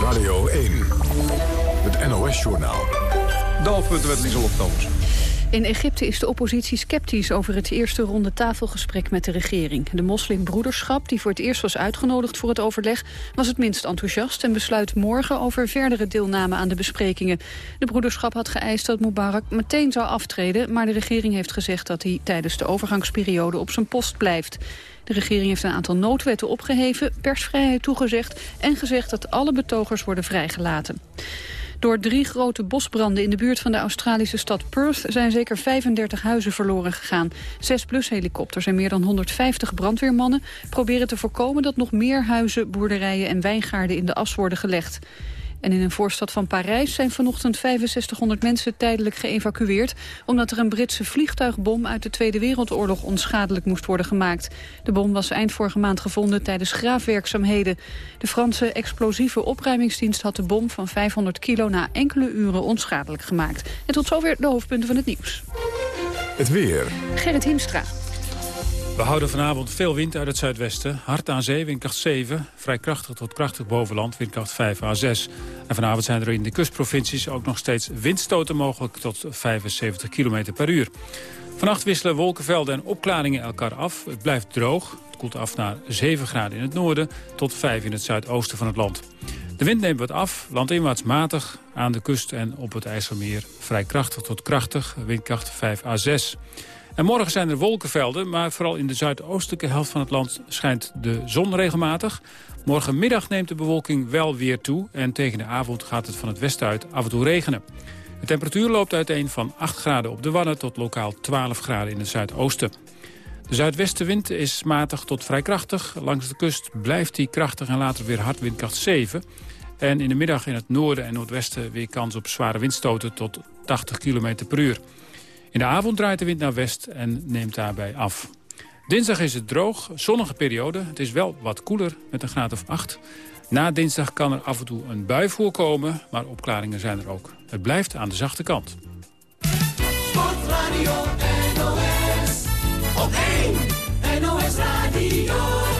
Radio 1, het NOS-journaal. De hoofdpunten met Lieselot Thomas. In Egypte is de oppositie sceptisch over het eerste ronde tafelgesprek met de regering. De moslimbroederschap, die voor het eerst was uitgenodigd voor het overleg, was het minst enthousiast en besluit morgen over verdere deelname aan de besprekingen. De broederschap had geëist dat Mubarak meteen zou aftreden, maar de regering heeft gezegd dat hij tijdens de overgangsperiode op zijn post blijft. De regering heeft een aantal noodwetten opgeheven, persvrijheid toegezegd en gezegd dat alle betogers worden vrijgelaten. Door drie grote bosbranden in de buurt van de Australische stad Perth zijn zeker 35 huizen verloren gegaan. Zes helikopters en meer dan 150 brandweermannen proberen te voorkomen dat nog meer huizen, boerderijen en wijngaarden in de as worden gelegd. En in een voorstad van Parijs zijn vanochtend 6500 mensen tijdelijk geëvacueerd... omdat er een Britse vliegtuigbom uit de Tweede Wereldoorlog onschadelijk moest worden gemaakt. De bom was eind vorige maand gevonden tijdens graafwerkzaamheden. De Franse explosieve opruimingsdienst had de bom van 500 kilo... na enkele uren onschadelijk gemaakt. En tot zover de hoofdpunten van het nieuws. Het weer. Gerrit Hiemstra. We houden vanavond veel wind uit het zuidwesten. Hard aan zee, windkracht 7. Vrij krachtig tot krachtig bovenland, windkracht 5 à 6. En vanavond zijn er in de kustprovincies ook nog steeds windstoten mogelijk... tot 75 km per uur. Vannacht wisselen wolkenvelden en opklaringen elkaar af. Het blijft droog. Het koelt af naar 7 graden in het noorden... tot 5 in het zuidoosten van het land. De wind neemt wat af, landinwaarts matig. Aan de kust en op het IJsselmeer vrij krachtig tot krachtig. Windkracht 5 à 6. En morgen zijn er wolkenvelden, maar vooral in de zuidoostelijke helft van het land schijnt de zon regelmatig. Morgenmiddag neemt de bewolking wel weer toe en tegen de avond gaat het van het westen uit af en toe regenen. De temperatuur loopt uiteen van 8 graden op de Wadden tot lokaal 12 graden in het zuidoosten. De zuidwestenwind is matig tot vrij krachtig. Langs de kust blijft die krachtig en later weer hard windkracht 7. En in de middag in het noorden en noordwesten weer kans op zware windstoten tot 80 km per uur. In de avond draait de wind naar west en neemt daarbij af. Dinsdag is het droog, zonnige periode. Het is wel wat koeler met een graad of 8. Na dinsdag kan er af en toe een bui voorkomen, maar opklaringen zijn er ook. Het blijft aan de zachte kant. Sportradio NOS. Op 1 NOS Radio.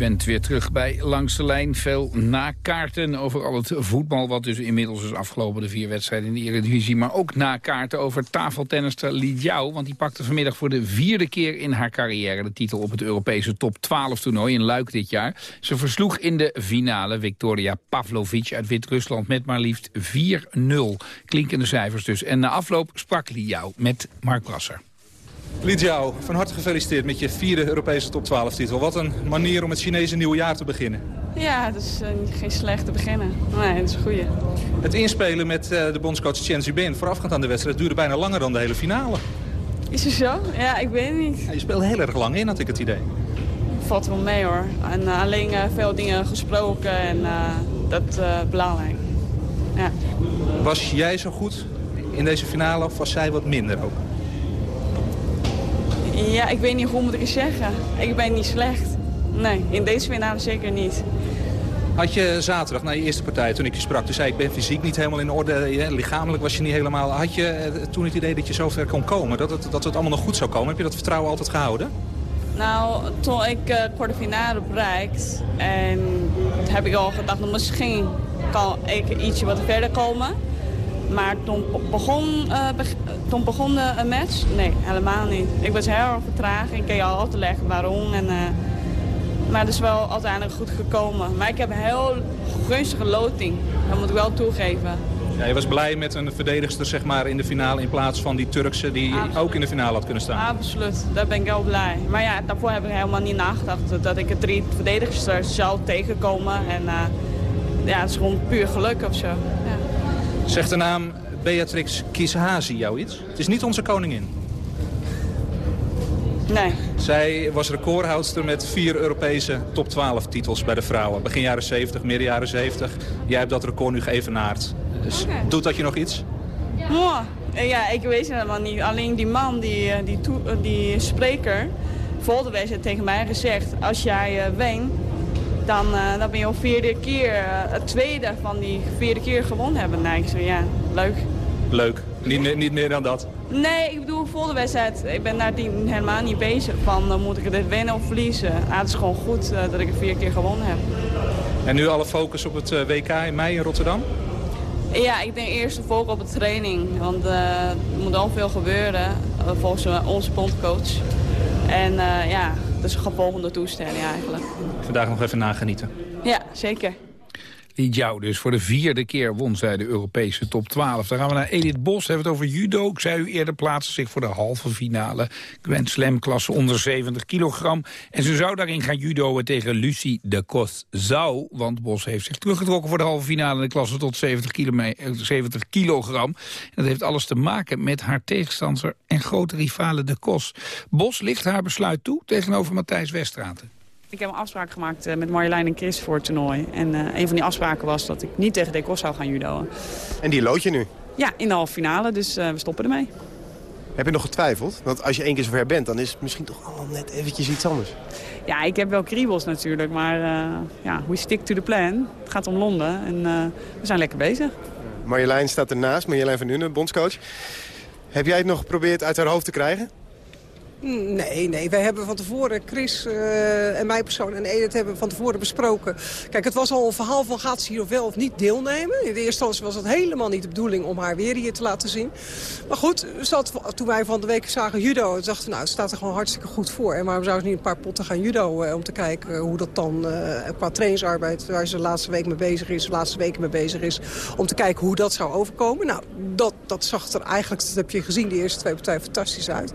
Bent weer terug bij Langs de Lijn. Veel nakaarten over al het voetbal... wat dus inmiddels is afgelopen, de vier wedstrijden in de Eredivisie. Maar ook nakaarten over tafeltennister Li Jiao. Want die pakte vanmiddag voor de vierde keer in haar carrière... de titel op het Europese top 12 toernooi in Luik dit jaar. Ze versloeg in de finale Victoria Pavlovic uit Wit-Rusland... met maar liefst 4-0. Klinkende cijfers dus. En na afloop sprak Li Jiao met Mark Brasser. Lijiao, van harte gefeliciteerd met je vierde Europese top 12 titel. Wat een manier om het Chinese nieuwe jaar te beginnen. Ja, dat is uh, geen slechte beginnen. Nee, dat is een goeie. Het inspelen met uh, de bondscoach Chen Zubin voorafgaand aan de wedstrijd duurde bijna langer dan de hele finale. Is het zo? Ja, ik weet het niet. Ja, je speelde heel erg lang in, had ik het idee. Valt wel mee hoor. En uh, alleen veel dingen gesproken en dat belangrijk. Ja. Was jij zo goed in deze finale of was zij wat minder ook? Ja, ik weet niet hoe moet ik het zeggen. Ik ben niet slecht. Nee, in deze finale zeker niet. Had je zaterdag na je eerste partij, toen ik je sprak, toen zei ik ben fysiek niet helemaal in orde, lichamelijk was je niet helemaal. Had je eh, toen het idee dat je zover kon komen, dat het, dat het allemaal nog goed zou komen? Heb je dat vertrouwen altijd gehouden? Nou, toen ik uh, de finale bereikt en heb ik al gedacht, misschien kan ik ietsje wat verder komen. Maar toen begon, uh, toen begon de een match? Nee, helemaal niet. Ik was heel erg vertraagd. Ik kan al te leggen waarom. En, uh, maar het is wel uiteindelijk goed gekomen. Maar ik heb een heel gunstige loting. Dat moet ik wel toegeven. Ja, je was blij met een verdedigster zeg maar, in de finale in plaats van die Turkse die ook in de finale had kunnen staan. Absoluut, daar ben ik wel blij. Maar ja, daarvoor heb ik helemaal niet nagedacht dat ik het drie verdedigsters zou tegenkomen. En uh, ja, het is gewoon puur geluk of zo. Ja. Zegt de naam Beatrix Kishazi jou iets? Het is niet onze koningin. Nee. Zij was recordhoudster met vier Europese top 12 titels bij de vrouwen. Begin jaren 70, midden jaren 70. Jij hebt dat record nu geëvenaard. Dus okay. doet dat je nog iets? Oh, ja, ik weet het helemaal niet. Alleen die man, die, eh, die, eh, die spreker, Volderwijs tegen mij gezegd... als jij uh, dan, uh, dan ben je al vierde keer, uh, het tweede van die vierde keer gewonnen hebben. Nee, ik zo, ja, leuk. Leuk. Niet, niet meer dan dat? Nee, ik bedoel voor de wedstrijd. Ik ben daar helemaal niet bezig van, dan moet ik dit winnen of verliezen. Ah, het is gewoon goed uh, dat ik het vier keer gewonnen heb. En nu alle focus op het WK in mei in Rotterdam? Ja, ik denk eerst de focus op de training. Want er moet al veel gebeuren, volgens onze bondcoach. En ja, dat is een volgende toestelling eigenlijk. Vandaag nog even nagenieten. Ja, zeker. Li Jiao dus voor de vierde keer won zij de Europese top 12. Dan gaan we naar Edith Bos, hebben het over judo. Ik zei u eerder plaatsen zich voor de halve finale Grand Slam klasse onder 70 kilogram. En ze zou daarin gaan judoën tegen Lucie de Kos Zou. Want Bos heeft zich teruggetrokken voor de halve finale in de klasse tot 70, 70 kilogram. En dat heeft alles te maken met haar tegenstander en grote rivale de Kos. Bos ligt haar besluit toe tegenover Matthijs Westraten. Ik heb een afspraak gemaakt eh, met Marjolein en Chris voor het toernooi. En uh, een van die afspraken was dat ik niet tegen Decos zou gaan judoën. En die lood je nu? Ja, in de halve finale, dus uh, we stoppen ermee. Heb je nog getwijfeld? Want als je één keer zover bent, dan is het misschien toch allemaal net eventjes iets anders. Ja, ik heb wel kriebels natuurlijk, maar uh, ja, we stick to the plan. Het gaat om Londen en we zijn lekker bezig. Marjolein staat ernaast, Marjolein van Nuenen, bondscoach. Heb jij het nog geprobeerd uit haar hoofd te krijgen? Nee, nee. Wij hebben van tevoren, Chris uh, en mijn persoon en Edith hebben van tevoren besproken. Kijk, het was al een verhaal van gaat ze hier of wel of niet deelnemen. In de eerste instantie was het helemaal niet de bedoeling om haar weer hier te laten zien. Maar goed, zat, toen wij van de week zagen judo, dachten we nou, het staat er gewoon hartstikke goed voor. En waarom zou ze niet een paar potten gaan judo uh, om te kijken hoe dat dan uh, qua trainingsarbeid, waar ze de laatste week mee bezig is, de laatste weken mee bezig is, om te kijken hoe dat zou overkomen. Nou, dat, dat zag er eigenlijk, dat heb je gezien, die eerste twee partijen fantastisch uit.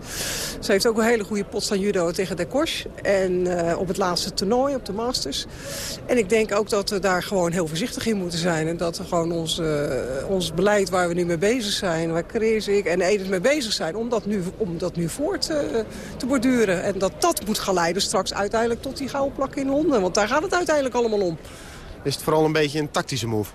Ze heeft ook een hele goede pot staan judo tegen De Kors. En uh, op het laatste toernooi, op de Masters. En ik denk ook dat we daar gewoon heel voorzichtig in moeten zijn. En dat we gewoon ons, uh, ons beleid waar we nu mee bezig zijn... waar Chris, ik en Edith mee bezig zijn... om dat nu, om dat nu voort uh, te borduren. En dat dat moet gaan leiden straks uiteindelijk tot die gouden plak in Londen. Want daar gaat het uiteindelijk allemaal om. Is het vooral een beetje een tactische move?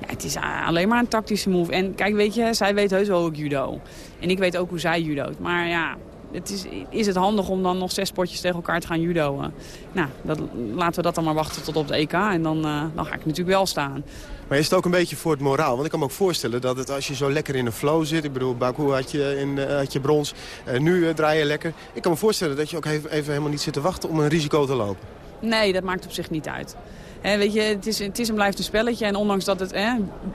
Ja, het is alleen maar een tactische move. En kijk, weet je, zij weet heus wel ook judo. En ik weet ook hoe zij judoot. Maar ja, het is, is het handig om dan nog zes potjes tegen elkaar te gaan judoën. Nou, dat, laten we dat dan maar wachten tot op de EK. En dan, uh, dan ga ik natuurlijk wel staan. Maar is het ook een beetje voor het moraal? Want ik kan me ook voorstellen dat het, als je zo lekker in een flow zit... ik bedoel, Baku had je, in, uh, had je brons, uh, nu draai je lekker. Ik kan me voorstellen dat je ook even, even helemaal niet zit te wachten om een risico te lopen. Nee, dat maakt op zich niet uit. weet je, het is, het is en blijft een spelletje. En ondanks dat het...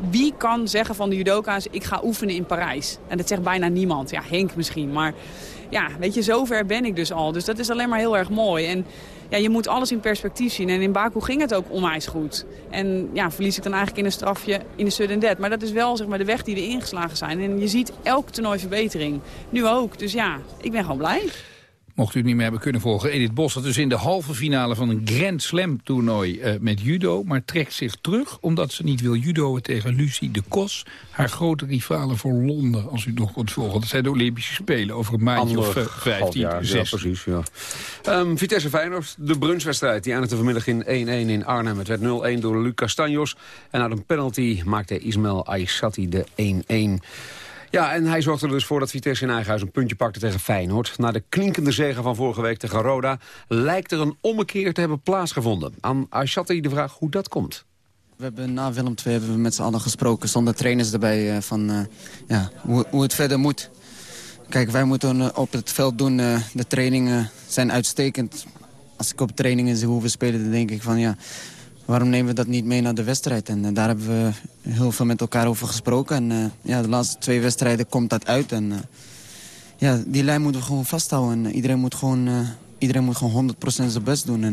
wie kan zeggen van de judoka's, ik ga oefenen in Parijs? En dat zegt bijna niemand. Ja, Henk misschien. Maar ja, weet je, zover ben ik dus al. Dus dat is alleen maar heel erg mooi. En ja, je moet alles in perspectief zien. En in Baku ging het ook onwijs goed. En ja, verlies ik dan eigenlijk in een strafje in de sudden death. Maar dat is wel zeg maar, de weg die we ingeslagen zijn. En je ziet elk toernooi verbetering. Nu ook. Dus ja, ik ben gewoon blij. Mocht u het niet meer hebben kunnen volgen. Edith Bos dat dus in de halve finale van een Grand Slam toernooi uh, met judo. Maar trekt zich terug omdat ze niet wil judoën tegen Lucie de Kos. Haar grote rivale voor Londen, als u nog kunt volgen. Dat zijn de Olympische Spelen over een maandje of uh, 15, ja, ja, precies, ja. Um, Vitesse Feyenoord, de brunchwedstrijd. Die eindigde vanmiddag in 1-1 in Arnhem. Het werd 0-1 door Luc Castanjos. En uit een penalty maakte Ismail Aissati de 1-1. Ja, en hij zorgde er dus voor dat Vitesse in eigen huis een puntje pakte tegen Feyenoord. Na de klinkende zegen van vorige week tegen Roda... lijkt er een ommekeer te hebben plaatsgevonden. Aan Aishati de vraag hoe dat komt. We hebben na Willem II hebben we met z'n allen gesproken, zonder trainers erbij, uh, van uh, ja, hoe, hoe, het verder moet. Kijk, wij moeten uh, op het veld doen, de trainingen zijn uitstekend. Als ik op trainingen zie hoe we spelen, dan denk ik van ja, waarom nemen we dat niet mee naar de wedstrijd? En uh, daar hebben we heel veel met elkaar over gesproken. En uh, ja, de laatste twee wedstrijden komt dat uit. En uh, ja, die lijn moeten we gewoon vasthouden. En iedereen moet gewoon, iedereen moet gewoon 100% zijn best doen.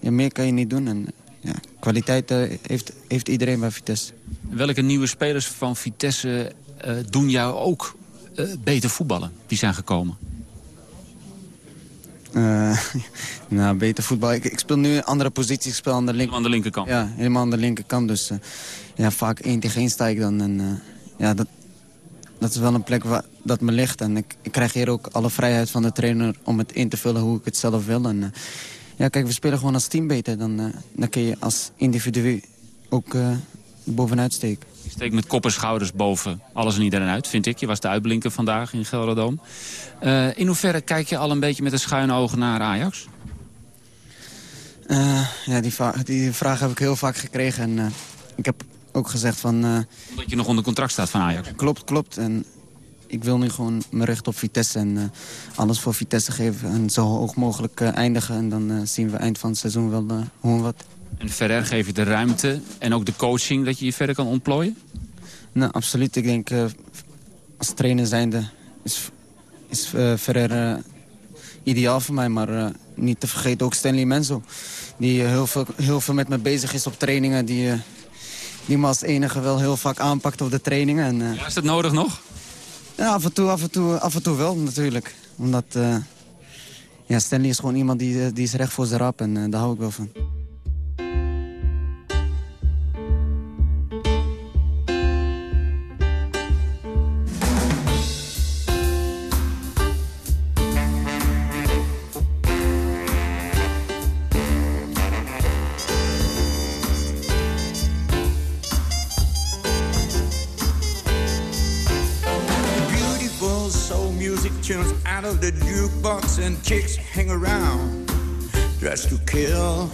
En meer kan je niet doen. En ja, kwaliteit heeft, heeft iedereen bij Vitesse. Welke nieuwe spelers van Vitesse doen jou ook beter voetballen? Die zijn gekomen? Uh, nou, beter voetbal. Ik, ik, speel nu een andere positie. Ik speel aan de, link... aan de linkerkant? Ja, helemaal aan de linkerkant. Dus uh, ja, vaak één tegen één sta ik dan. En, uh, ja, dat, dat is wel een plek waar dat me ligt. En ik, ik, krijg hier ook alle vrijheid van de trainer om het in te vullen hoe ik het zelf wil. En, ja, kijk, we spelen gewoon als team beter. Dan, dan kun je als individu ook bovenuit steken. Steekt met kop en schouders boven alles en iedereen uit, vind ik. Je was de uitblinker vandaag in Gelderdoom. Uh, in hoeverre kijk je al een beetje met een schuine ogen naar Ajax? Uh, ja, die, die, vraag heb ik heel vaak gekregen. En uh, ik heb ook gezegd van... Omdat je nog onder contract staat van Ajax? Klopt, klopt. En ik wil nu gewoon mijn recht op Vitesse en alles voor Vitesse geven. En zo hoog mogelijk eindigen. En dan zien we eind van het seizoen wel hoe en wat. En verder geef je de ruimte en ook de coaching dat je je verder kan ontplooien? Nou, absoluut. Ik denk, uh, als trainer zijnde is, is uh, verder uh, ideaal voor mij. Maar niet te vergeten ook Stanley Menzo. Die heel, veel, heel veel met me bezig is op trainingen. Die, die me als enige wel heel vaak aanpakt op de trainingen. En, ja, is dat nodig nog? Ja, af en toe, af en toe, af en toe wel natuurlijk. Omdat ja, Stanley is gewoon iemand die, die is recht voor zijn rap. En daar hou ik wel van. And chicks hang around, dressed to kill.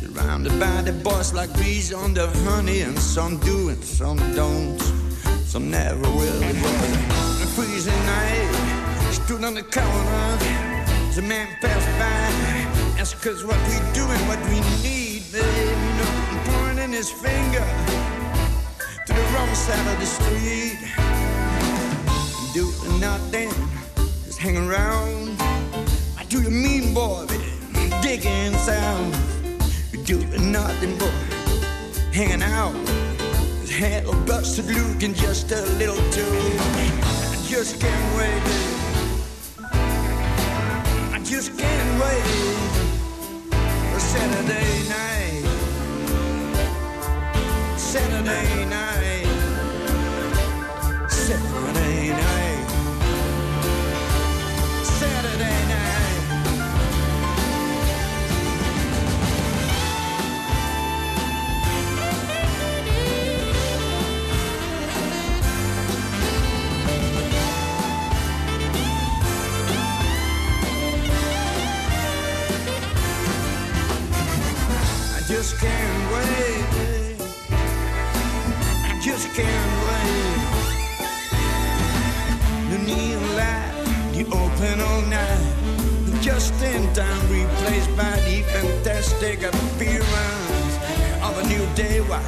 Surrounded by the boys like bees on the honey, and some do and some don't, some never will. On a freezing night, stood on the corner, the man passed by, asked us what we do and what we need, babe. You know, pointing his finger to the wrong side of the street, doing nothing, just hang around do you mean, boy? Digging sound. Doing nothing but hanging out. Head all busted looking just a little too. I just can't wait. I just can't wait. A Saturday night. Saturday time replaced by the fantastic appearance of a new day. Why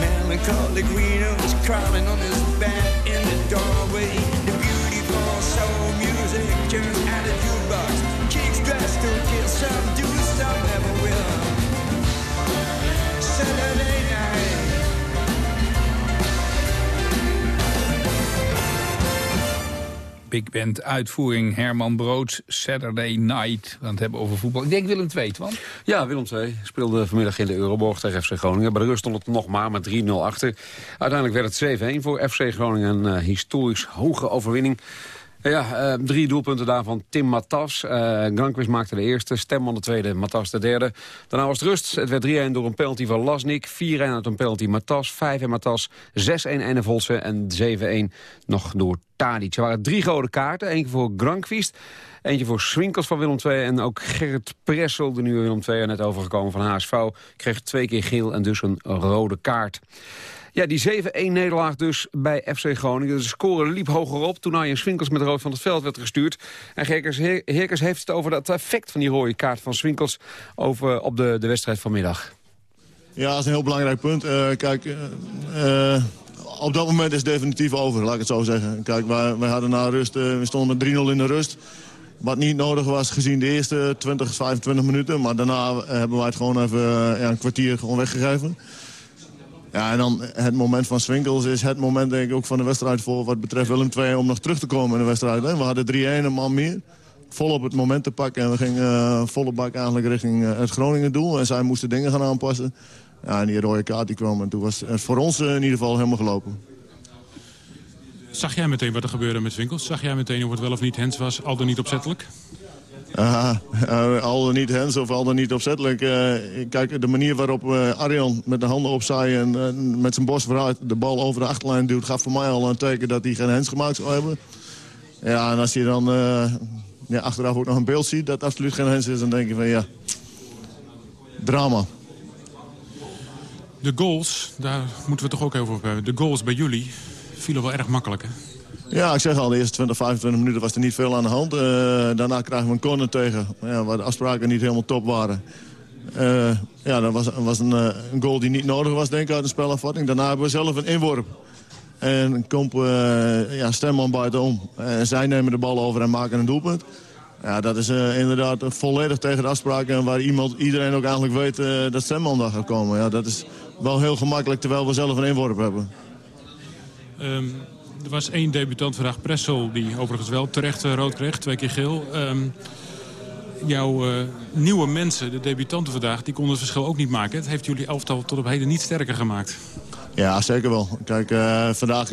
melancholy greener was crawling on his bed in the doorway. The beautiful soul music turns out a jukebox. Chicks dressed to kill, some do, some never will. Saturday night. Big Band uitvoering Herman Broods Saturday Night. We het hebben over voetbal. Ik denk Willem II, want Ja, Willem II speelde vanmiddag in de Euroborg tegen FC Groningen. Bij de rust stond het nog maar met 3-0 achter. Uiteindelijk werd het 7-1 voor FC Groningen. Een eh, historisch hoge overwinning. Ja, eh, drie doelpunten daarvan Tim Matas. Uh, Granquist maakte de eerste, Stemman de tweede, Matas de derde. Daarna was het rust. Het werd 3-1 door een penalty van Lasnik. 4-1 uit een penalty Matas, 5 en Matas, 6-1 Enne Volse en 7-1 nog door Tadic. Er waren drie rode kaarten, eentje voor Granquist... Eentje voor Swinkels van Willem II en ook Gerrit Pressel, de nieuwe Willem II, net overgekomen van HSV, kreeg twee keer geel en dus een rode kaart. Ja, die 7-1 nederlaag dus bij FC Groningen. De score liep hoger op toen Arjen Swinkels met rood van het veld werd gestuurd. En Herkers, heeft het over dat effect van die rode kaart van Swinkels over, op de, de wedstrijd vanmiddag. Ja, dat is een heel belangrijk punt. Uh, kijk, uh, op dat moment is het definitief over, laat ik het zo zeggen. Kijk, wij, hadden na rust, we stonden met 3-0 in de rust. Wat niet nodig was gezien de eerste 20, 25 minuten. Maar daarna hebben wij het gewoon even een kwartier gewoon weggegeven. Ja, en dan het moment van Swinkels is het moment denk ik ook van de wedstrijd voor wat betreft Willem II om nog terug te komen in de wedstrijd. Hè. We hadden 3-1 een man meer. Vol op het moment te pakken en we gingen uh, volle bak eigenlijk richting uh, het Groningen doel. En zij moesten dingen gaan aanpassen. Ja, en die rode kaart die kwam en toen was het voor ons uh, in ieder geval helemaal gelopen. Zag jij meteen wat er gebeurde met Swinkels? Zag jij meteen of het wel of niet Hens was, al dan niet opzettelijk? Uh, al dan niet Hens of al dan niet opzettelijk. Uh, kijk, de manier waarop uh, Arjan met de handen opzij en met zijn borst vooruit de bal over de achterlijn duwt... gaf voor mij al een teken dat hij geen Hens gemaakt zou hebben. Ja, en als je dan ja, achteraf ook nog een beeld ziet dat absoluut geen Hens is... dan denk je van ja, drama. De goals, daar moeten we toch ook op hebben. De goals bij jullie vielen wel erg makkelijk, hè? Ja, ik zeg al, de eerste 20, 25 minuten was er niet veel aan de hand. Uh, daarna krijgen we een corner tegen, ja, waar de afspraken niet helemaal top waren. Uh, ja, dat was, was een, uh, een, goal die niet nodig was, denk ik, uit de spelafvatting. Daarna hebben we zelf een inworp. En komt ja, Stemman buitenom. En zij nemen de bal over en maken een doelpunt. Ja, dat is inderdaad volledig tegen de afspraken... waar iemand, iedereen ook eigenlijk weet dat Stemman daar gaat komen. Ja, dat is wel heel gemakkelijk, terwijl we zelf een inworp hebben. Um er was één debutant vandaag, Pressel, die overigens wel terecht uh, rood kreeg. Twee keer geel. Um, jouw uh, nieuwe mensen, de debutanten vandaag, die konden het verschil ook niet maken. Het heeft jullie elftal tot op heden niet sterker gemaakt. Ja, zeker wel. Kijk, uh, vandaag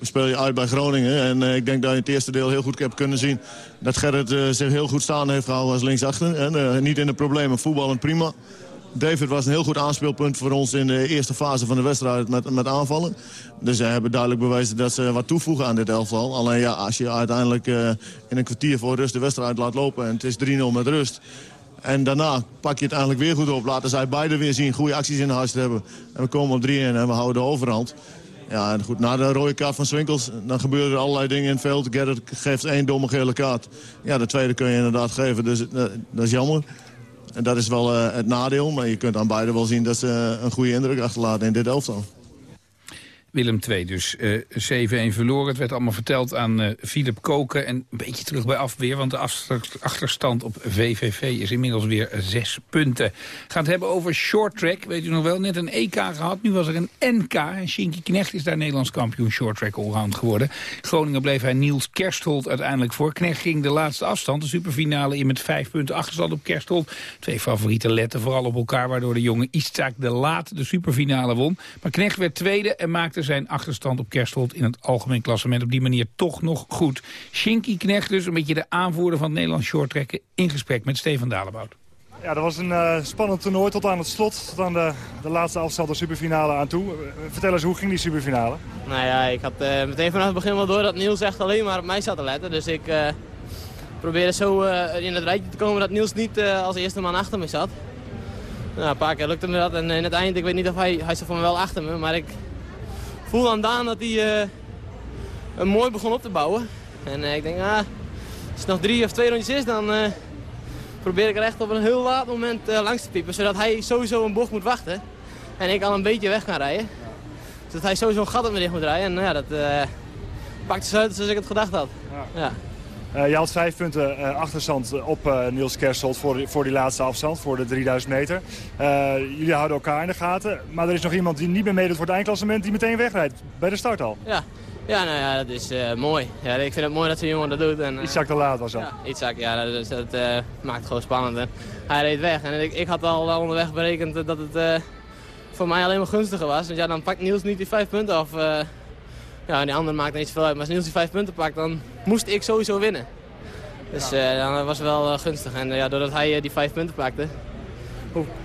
speel je uit bij Groningen. En ik denk dat je het eerste deel heel goed hebt kunnen zien... dat Gerrit zich heel goed staan heeft gehouden als linksachter. En niet in de problemen, voetballen prima. David was een heel goed aanspeelpunt voor ons in de eerste fase van de wedstrijd met, met aanvallen. Dus ze hebben duidelijk bewezen dat ze wat toevoegen aan dit elftal. Alleen ja, als je uiteindelijk uh, in een kwartier voor rust de wedstrijd laat lopen... en het is 3-0 met rust... En daarna pak je het eigenlijk weer goed op. Laten zij beide weer zien goede acties in huis te hebben. En we komen op 3 in en we houden de overhand. Ja, en goed, na de rode kaart van Swinkels, dan gebeuren er allerlei dingen in het veld. Gerrit geeft één domme gele kaart. Ja, de tweede kun je inderdaad geven, dus uh, dat is jammer. En dat is wel uh, het nadeel, maar je kunt aan beide wel zien dat ze een goede indruk achterlaten in dit elftal. Willem II dus uh, 7-1 verloren. Het werd allemaal verteld aan uh, Philip Koken. En een beetje terug bij afweer, want de achterstand op VVV is inmiddels weer zes punten. Gaat hebben over short track. Weet u nog wel, net een EK gehad. Nu was er een NK. En Shinky Knecht is daar Nederlands kampioen short track allround geworden. Groningen bleef hij Niels Kersthold uiteindelijk voor. Knecht ging de laatste afstand, de superfinale, in met vijf punten achterstand op Kersthold. Twee favorieten letten vooral op elkaar, waardoor de jonge Isaac de Laat de superfinale won. Maar Knecht werd tweede en maakte zijn achterstand op Kersthold in het algemeen klassement op die manier toch nog goed. Shinky Knecht dus, een beetje de aanvoerder van het Nederlands shorttrekken, in gesprek met Steven Dalebout. Ja, dat was een uh, spannend toernooi tot aan het slot, tot aan de, de laatste afstand de superfinale aan toe. Vertel eens, hoe ging die superfinale? Nou ja, ik had uh, meteen vanaf het begin wel door dat Niels echt alleen maar op mij zat te letten. Dus ik uh, probeerde zo in het rijtje te komen dat Niels niet als eerste man achter me zat. Nou, een paar keer lukte me dat en in het eind, ik weet niet of hij, hij zat van me wel achter me, maar ik voel aan Daan dat hij een mooi begon op te bouwen. En uh, ik denk, ah, als het nog drie of twee rondjes is, dan uh, probeer ik er echt op een heel laat moment langs te piepen. Zodat hij sowieso een bocht moet wachten. En ik al een beetje weg kan rijden. Zodat hij sowieso een gat op me dicht moet rijden. En nou ja, dat pakte zo uit zoals ik het gedacht had. Ja. Uh, je had vijf punten uh, achterstand op uh, Niels Kersold voor, voor die laatste afstand, voor de 3000 meter. jullie houden elkaar in de gaten, maar er is nog iemand die niet meer meedoet voor het eindklassement die meteen wegrijdt, bij de start al. Ja, ja, nou ja, dat is mooi. Ja, ik vind het mooi dat zo'n jongen dat doet. En, Isaac te laat was dat. Ja, ja, dat, dat maakt het gewoon spannend. En hij reed weg en ik, ik had al onderweg berekend dat het voor mij alleen maar gunstiger was. Want ja, dan pakt Niels niet die vijf punten af. Ja, die andere maakt niet zoveel uit. Maar als Niels die vijf punten pakt, dan moest ik sowieso winnen. Dus uh, dan was het wel uh, gunstig. En uh, ja, doordat hij die vijf punten pakte,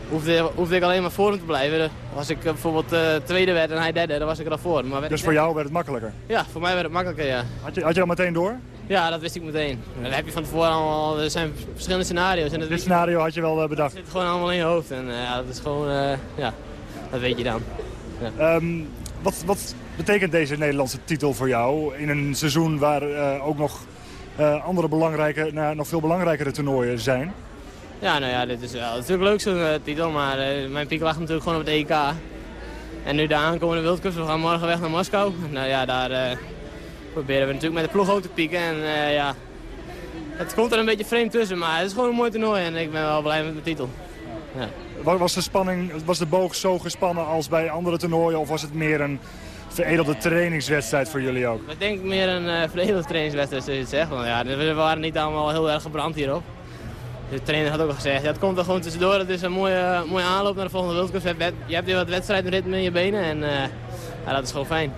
hoefde, hoefde, ik alleen maar voor hem te blijven. Als ik bijvoorbeeld tweede werd en hij derde, dan was ik er al voor. Maar dus voor jou werd het makkelijker? Ja, voor mij werd het makkelijker, ja. Had je, had je al meteen door? Ja, dat wist ik meteen. Dan heb je van tevoren allemaal, er zijn verschillende scenario's. En dat Dit scenario had je wel bedacht? Het zit gewoon allemaal in je hoofd. En ja, dat is gewoon, ja, dat weet je dan. Ja. Um, wat, wat betekent deze Nederlandse titel voor jou in een seizoen waar uh, ook nog uh, andere belangrijke, nou, nog veel belangrijkere toernooien zijn? Ja, nou ja, dit is wel natuurlijk leuk zo'n uh, titel, maar mijn piek lag natuurlijk gewoon op het EK. En nu de aankomende Wildcups, we gaan morgen weg naar Moskou. Nou ja, daar proberen we natuurlijk met de ploeg ook te pieken. En ja, het komt er een beetje vreemd tussen, maar het is gewoon een mooi toernooi en ik ben wel blij met mijn titel. Ja. Was de, spanning, was de boog zo gespannen als bij andere toernooien of was het meer een veredelde trainingswedstrijd voor jullie ook? Ik denk meer een uh, veredelde trainingswedstrijd, zoals je het zegt. Want ja, we waren niet allemaal heel erg gebrand hierop. De trainer had ook al gezegd, ja, het komt er gewoon tussendoor. Het is een mooie, mooie aanloop naar de volgende World Cup. Je hebt weer wat wedstrijdritme in je benen en uh, ja, dat is gewoon fijn.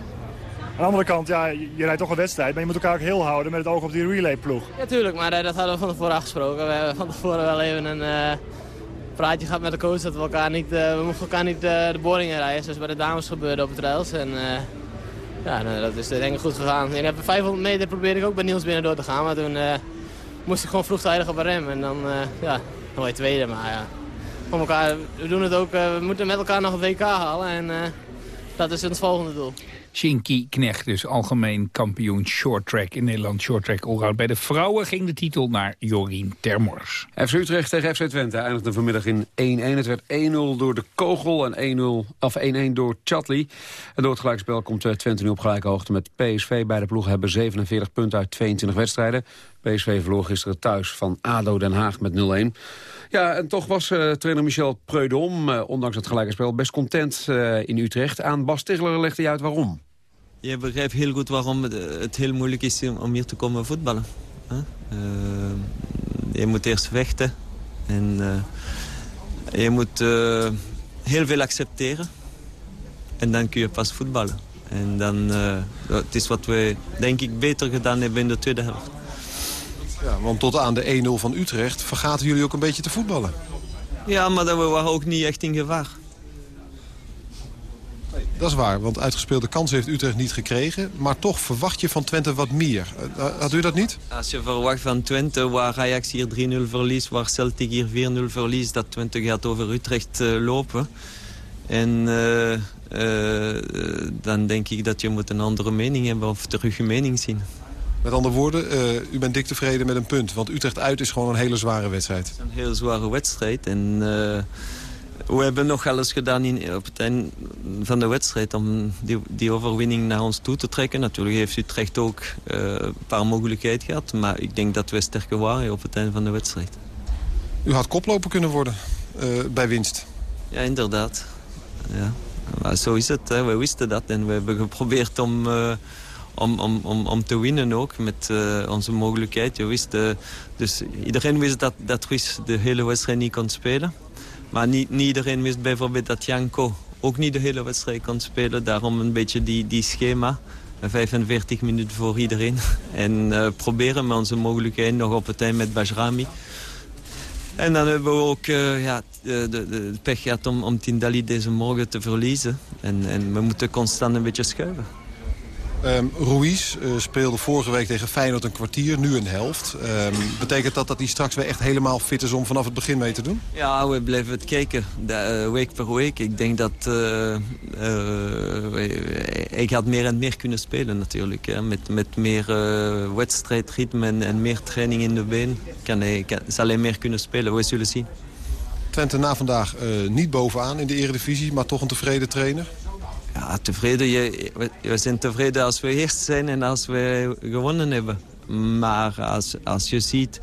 Aan de andere kant, ja, je rijdt toch een wedstrijd, maar je moet elkaar ook heel houden met het oog op die relayploeg. Ja, tuurlijk, maar uh, dat hadden we van tevoren afgesproken. We hebben van tevoren wel even een praatje gehad met de coach dat we elkaar niet, we mochten elkaar niet de boringen rijden, zoals bij de dames gebeurde op het rails. En, ja, nou, dat is denk ik goed gegaan. En op 500 meter probeerde ik ook bij Niels binnen door te gaan. Maar toen moest ik gewoon vroegtijdig op een rem. En dan, ja, nog tweede. Maar ja, van elkaar, we doen het ook, we moeten met elkaar nog een WK halen. En dat is ons volgende doel. Shinky Knecht, dus algemeen kampioen shorttrack in Nederland. Shorttrack allround. Bij de vrouwen ging de titel naar Jorien Termors. FC Utrecht tegen FC Twente eindigde vanmiddag in 1-1. Het werd 1-0 door de Kogel en 1-0 of 1-1 door Chatley. En door het gelijkspel komt eh, Twente nu op gelijke hoogte met PSV. Beide ploegen hebben 47 punten uit 22 wedstrijden. PSV verloor gisteren thuis van ADO Den Haag met 0-1. Ja, en toch was uh, trainer Michel Preudom, uh, ondanks het gelijke spel, best content uh, in Utrecht. Aan Bas Tegeler legde hij uit waarom. Je begrijpt heel goed waarom het heel moeilijk is om hier te komen voetballen. je moet eerst vechten en je moet heel veel accepteren. En dan kun je pas voetballen. En dan, het is wat we denk ik beter gedaan hebben in de tweede helft. Ja, want tot aan de 1-0 van Utrecht vergaten jullie ook een beetje te voetballen. Ja, maar we waren ook niet echt in gevaar. Nee, dat is waar, want uitgespeelde kansen heeft Utrecht niet gekregen. Maar toch verwacht je van Twente wat meer. Eh, eh, had u dat niet? Als je verwacht van Twente, waar Ajax hier 3-0 verliest... waar Celtic hier 4-0 verliest, dat Twente gaat over Utrecht uh, lopen. En uh, uh, dan denk ik dat je moet een andere mening hebben of terug je mening zien. Met andere woorden, uh, u bent dik tevreden met een punt. Want Utrecht uit is gewoon een hele zware wedstrijd. Het is een hele zware wedstrijd. En uh, we hebben nog alles gedaan in, op het einde van de wedstrijd... om die, die, overwinning naar ons toe te trekken. Natuurlijk heeft Utrecht ook uh, een paar mogelijkheden gehad. Maar ik denk dat we sterker waren op het einde van de wedstrijd. U had koploper kunnen worden bij winst. Ja, inderdaad. Ja. Maar zo is het. Hè. We wisten dat en we hebben geprobeerd om om, om, om, om te winnen ook met uh, onze mogelijkheid. Je wist, uh, dus iedereen wist dat, dat Ruiz de hele wedstrijd niet kon spelen. Maar niet, iedereen wist bijvoorbeeld dat Janko ook niet de hele wedstrijd kon spelen. Daarom een beetje die, die schema. 45 minuten voor iedereen. En uh, proberen met onze mogelijkheden nog op het eind met Bajrami. En dan hebben we ook ja, de, de, de, pech gehad om, om Tindali deze morgen te verliezen. En, en we moeten constant een beetje schuiven. Um, Ruiz uh, speelde vorige week tegen Feyenoord een kwartier, nu een helft. Um, betekent dat dat hij straks weer echt helemaal fit is om vanaf het begin mee te doen? Ja, we blijven het kijken, de, uh, week per week. Ik denk dat uh, ik had meer en meer kunnen spelen natuurlijk. Hè. Met, met meer wedstrijdritme en, en, meer training in de been kan hij, kan, zal hij meer kunnen spelen. We zullen zien. Twente na vandaag niet bovenaan in de eredivisie, maar toch een tevreden trainer? Ja, tevreden. Je, we zijn tevreden als we eerst zijn en als we gewonnen hebben. Maar als, als je ziet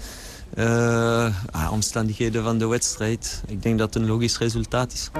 uh, omstandigheden van de wedstrijd... ik denk dat het een logisch resultaat is.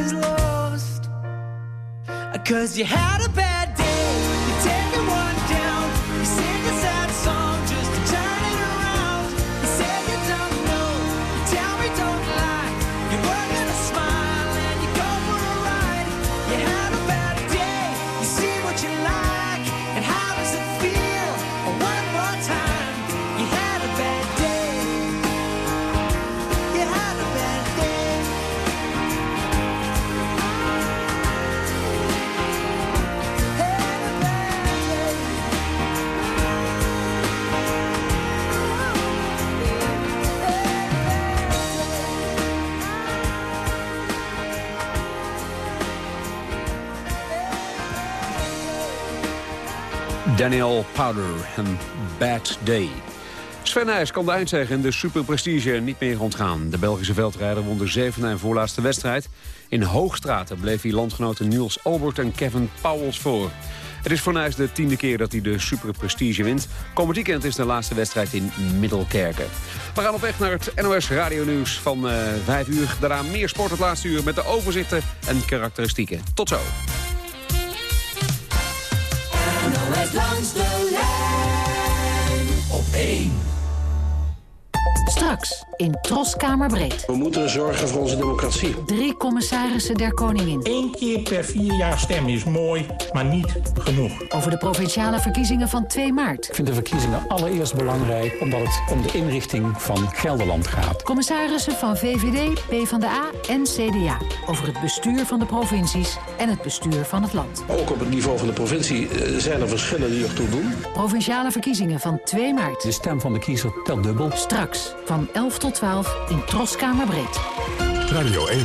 Is lost. Cause you had a bad Daniel Powder, een bad day. Sven Nijs kan de eindzege in de Super Prestige niet meer ontgaan. De Belgische veldrijder won de zevende en voorlaatste wedstrijd. In Hoogstraten bleef hij landgenoten Niels Albert en Kevin Powels voor. Het is voor Nijs de tiende keer dat hij de Super Prestige wint. Komend weekend is de laatste wedstrijd in Middelkerken. We gaan op weg naar het NOS Radio Nieuws van eh 5 uur. Daarna meer sport het laatste uur met de overzichten en karakteristieken. Tot zo. Langs de lijn op 1. Straks in Troskamerbreed. We moeten zorgen voor onze democratie. Drie commissarissen der koningin. Eén keer per vier jaar stemmen is mooi, maar niet genoeg. Over de provinciale verkiezingen van 2 maart. Ik vind de verkiezingen allereerst belangrijk omdat het om de inrichting van Gelderland gaat. Commissarissen van VVD, PvdA en CDA. Over het bestuur van de provincies en het bestuur van het land. Ook op het niveau van de provincie eh, zijn er verschillen die ertoe doen. Provinciale verkiezingen van 2 maart. De stem van de kiezer telt dubbel. Straks van 11 tot 12 in Troskamerbreed. Radio 1.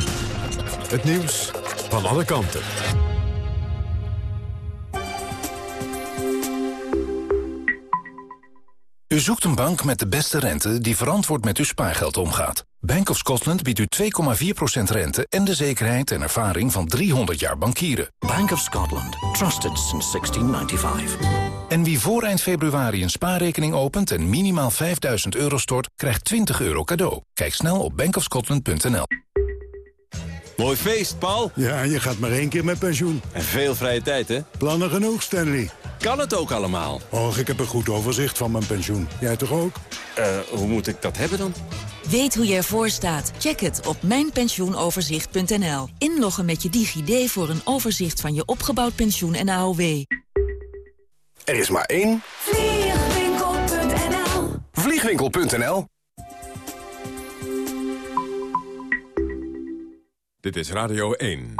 Het nieuws van alle kanten. U zoekt een bank met de beste rente die verantwoord met uw spaargeld omgaat. Bank of Scotland biedt u 2,4% rente en de zekerheid en ervaring van 300 jaar bankieren. Bank of Scotland. Trusted since 1695. En wie voor eind februari een spaarrekening opent en minimaal 5000 euro stort, krijgt 20 euro cadeau. Kijk snel op bankofscotland.nl. Mooi feest, Paul. Ja, je gaat maar één keer met pensioen. En veel vrije tijd, hè? Plannen genoeg, Stanley. Kan het ook allemaal? Och, ik heb een goed overzicht van mijn pensioen. Jij toch ook? Eh, hoe moet ik dat hebben dan? Weet hoe je ervoor staat? Check het op mijnpensioenoverzicht.nl. Inloggen met je DigiD voor een overzicht van je opgebouwd pensioen en AOW. Er is maar één. Vliegwinkel.nl Vliegwinkel.nl Dit is Radio 1.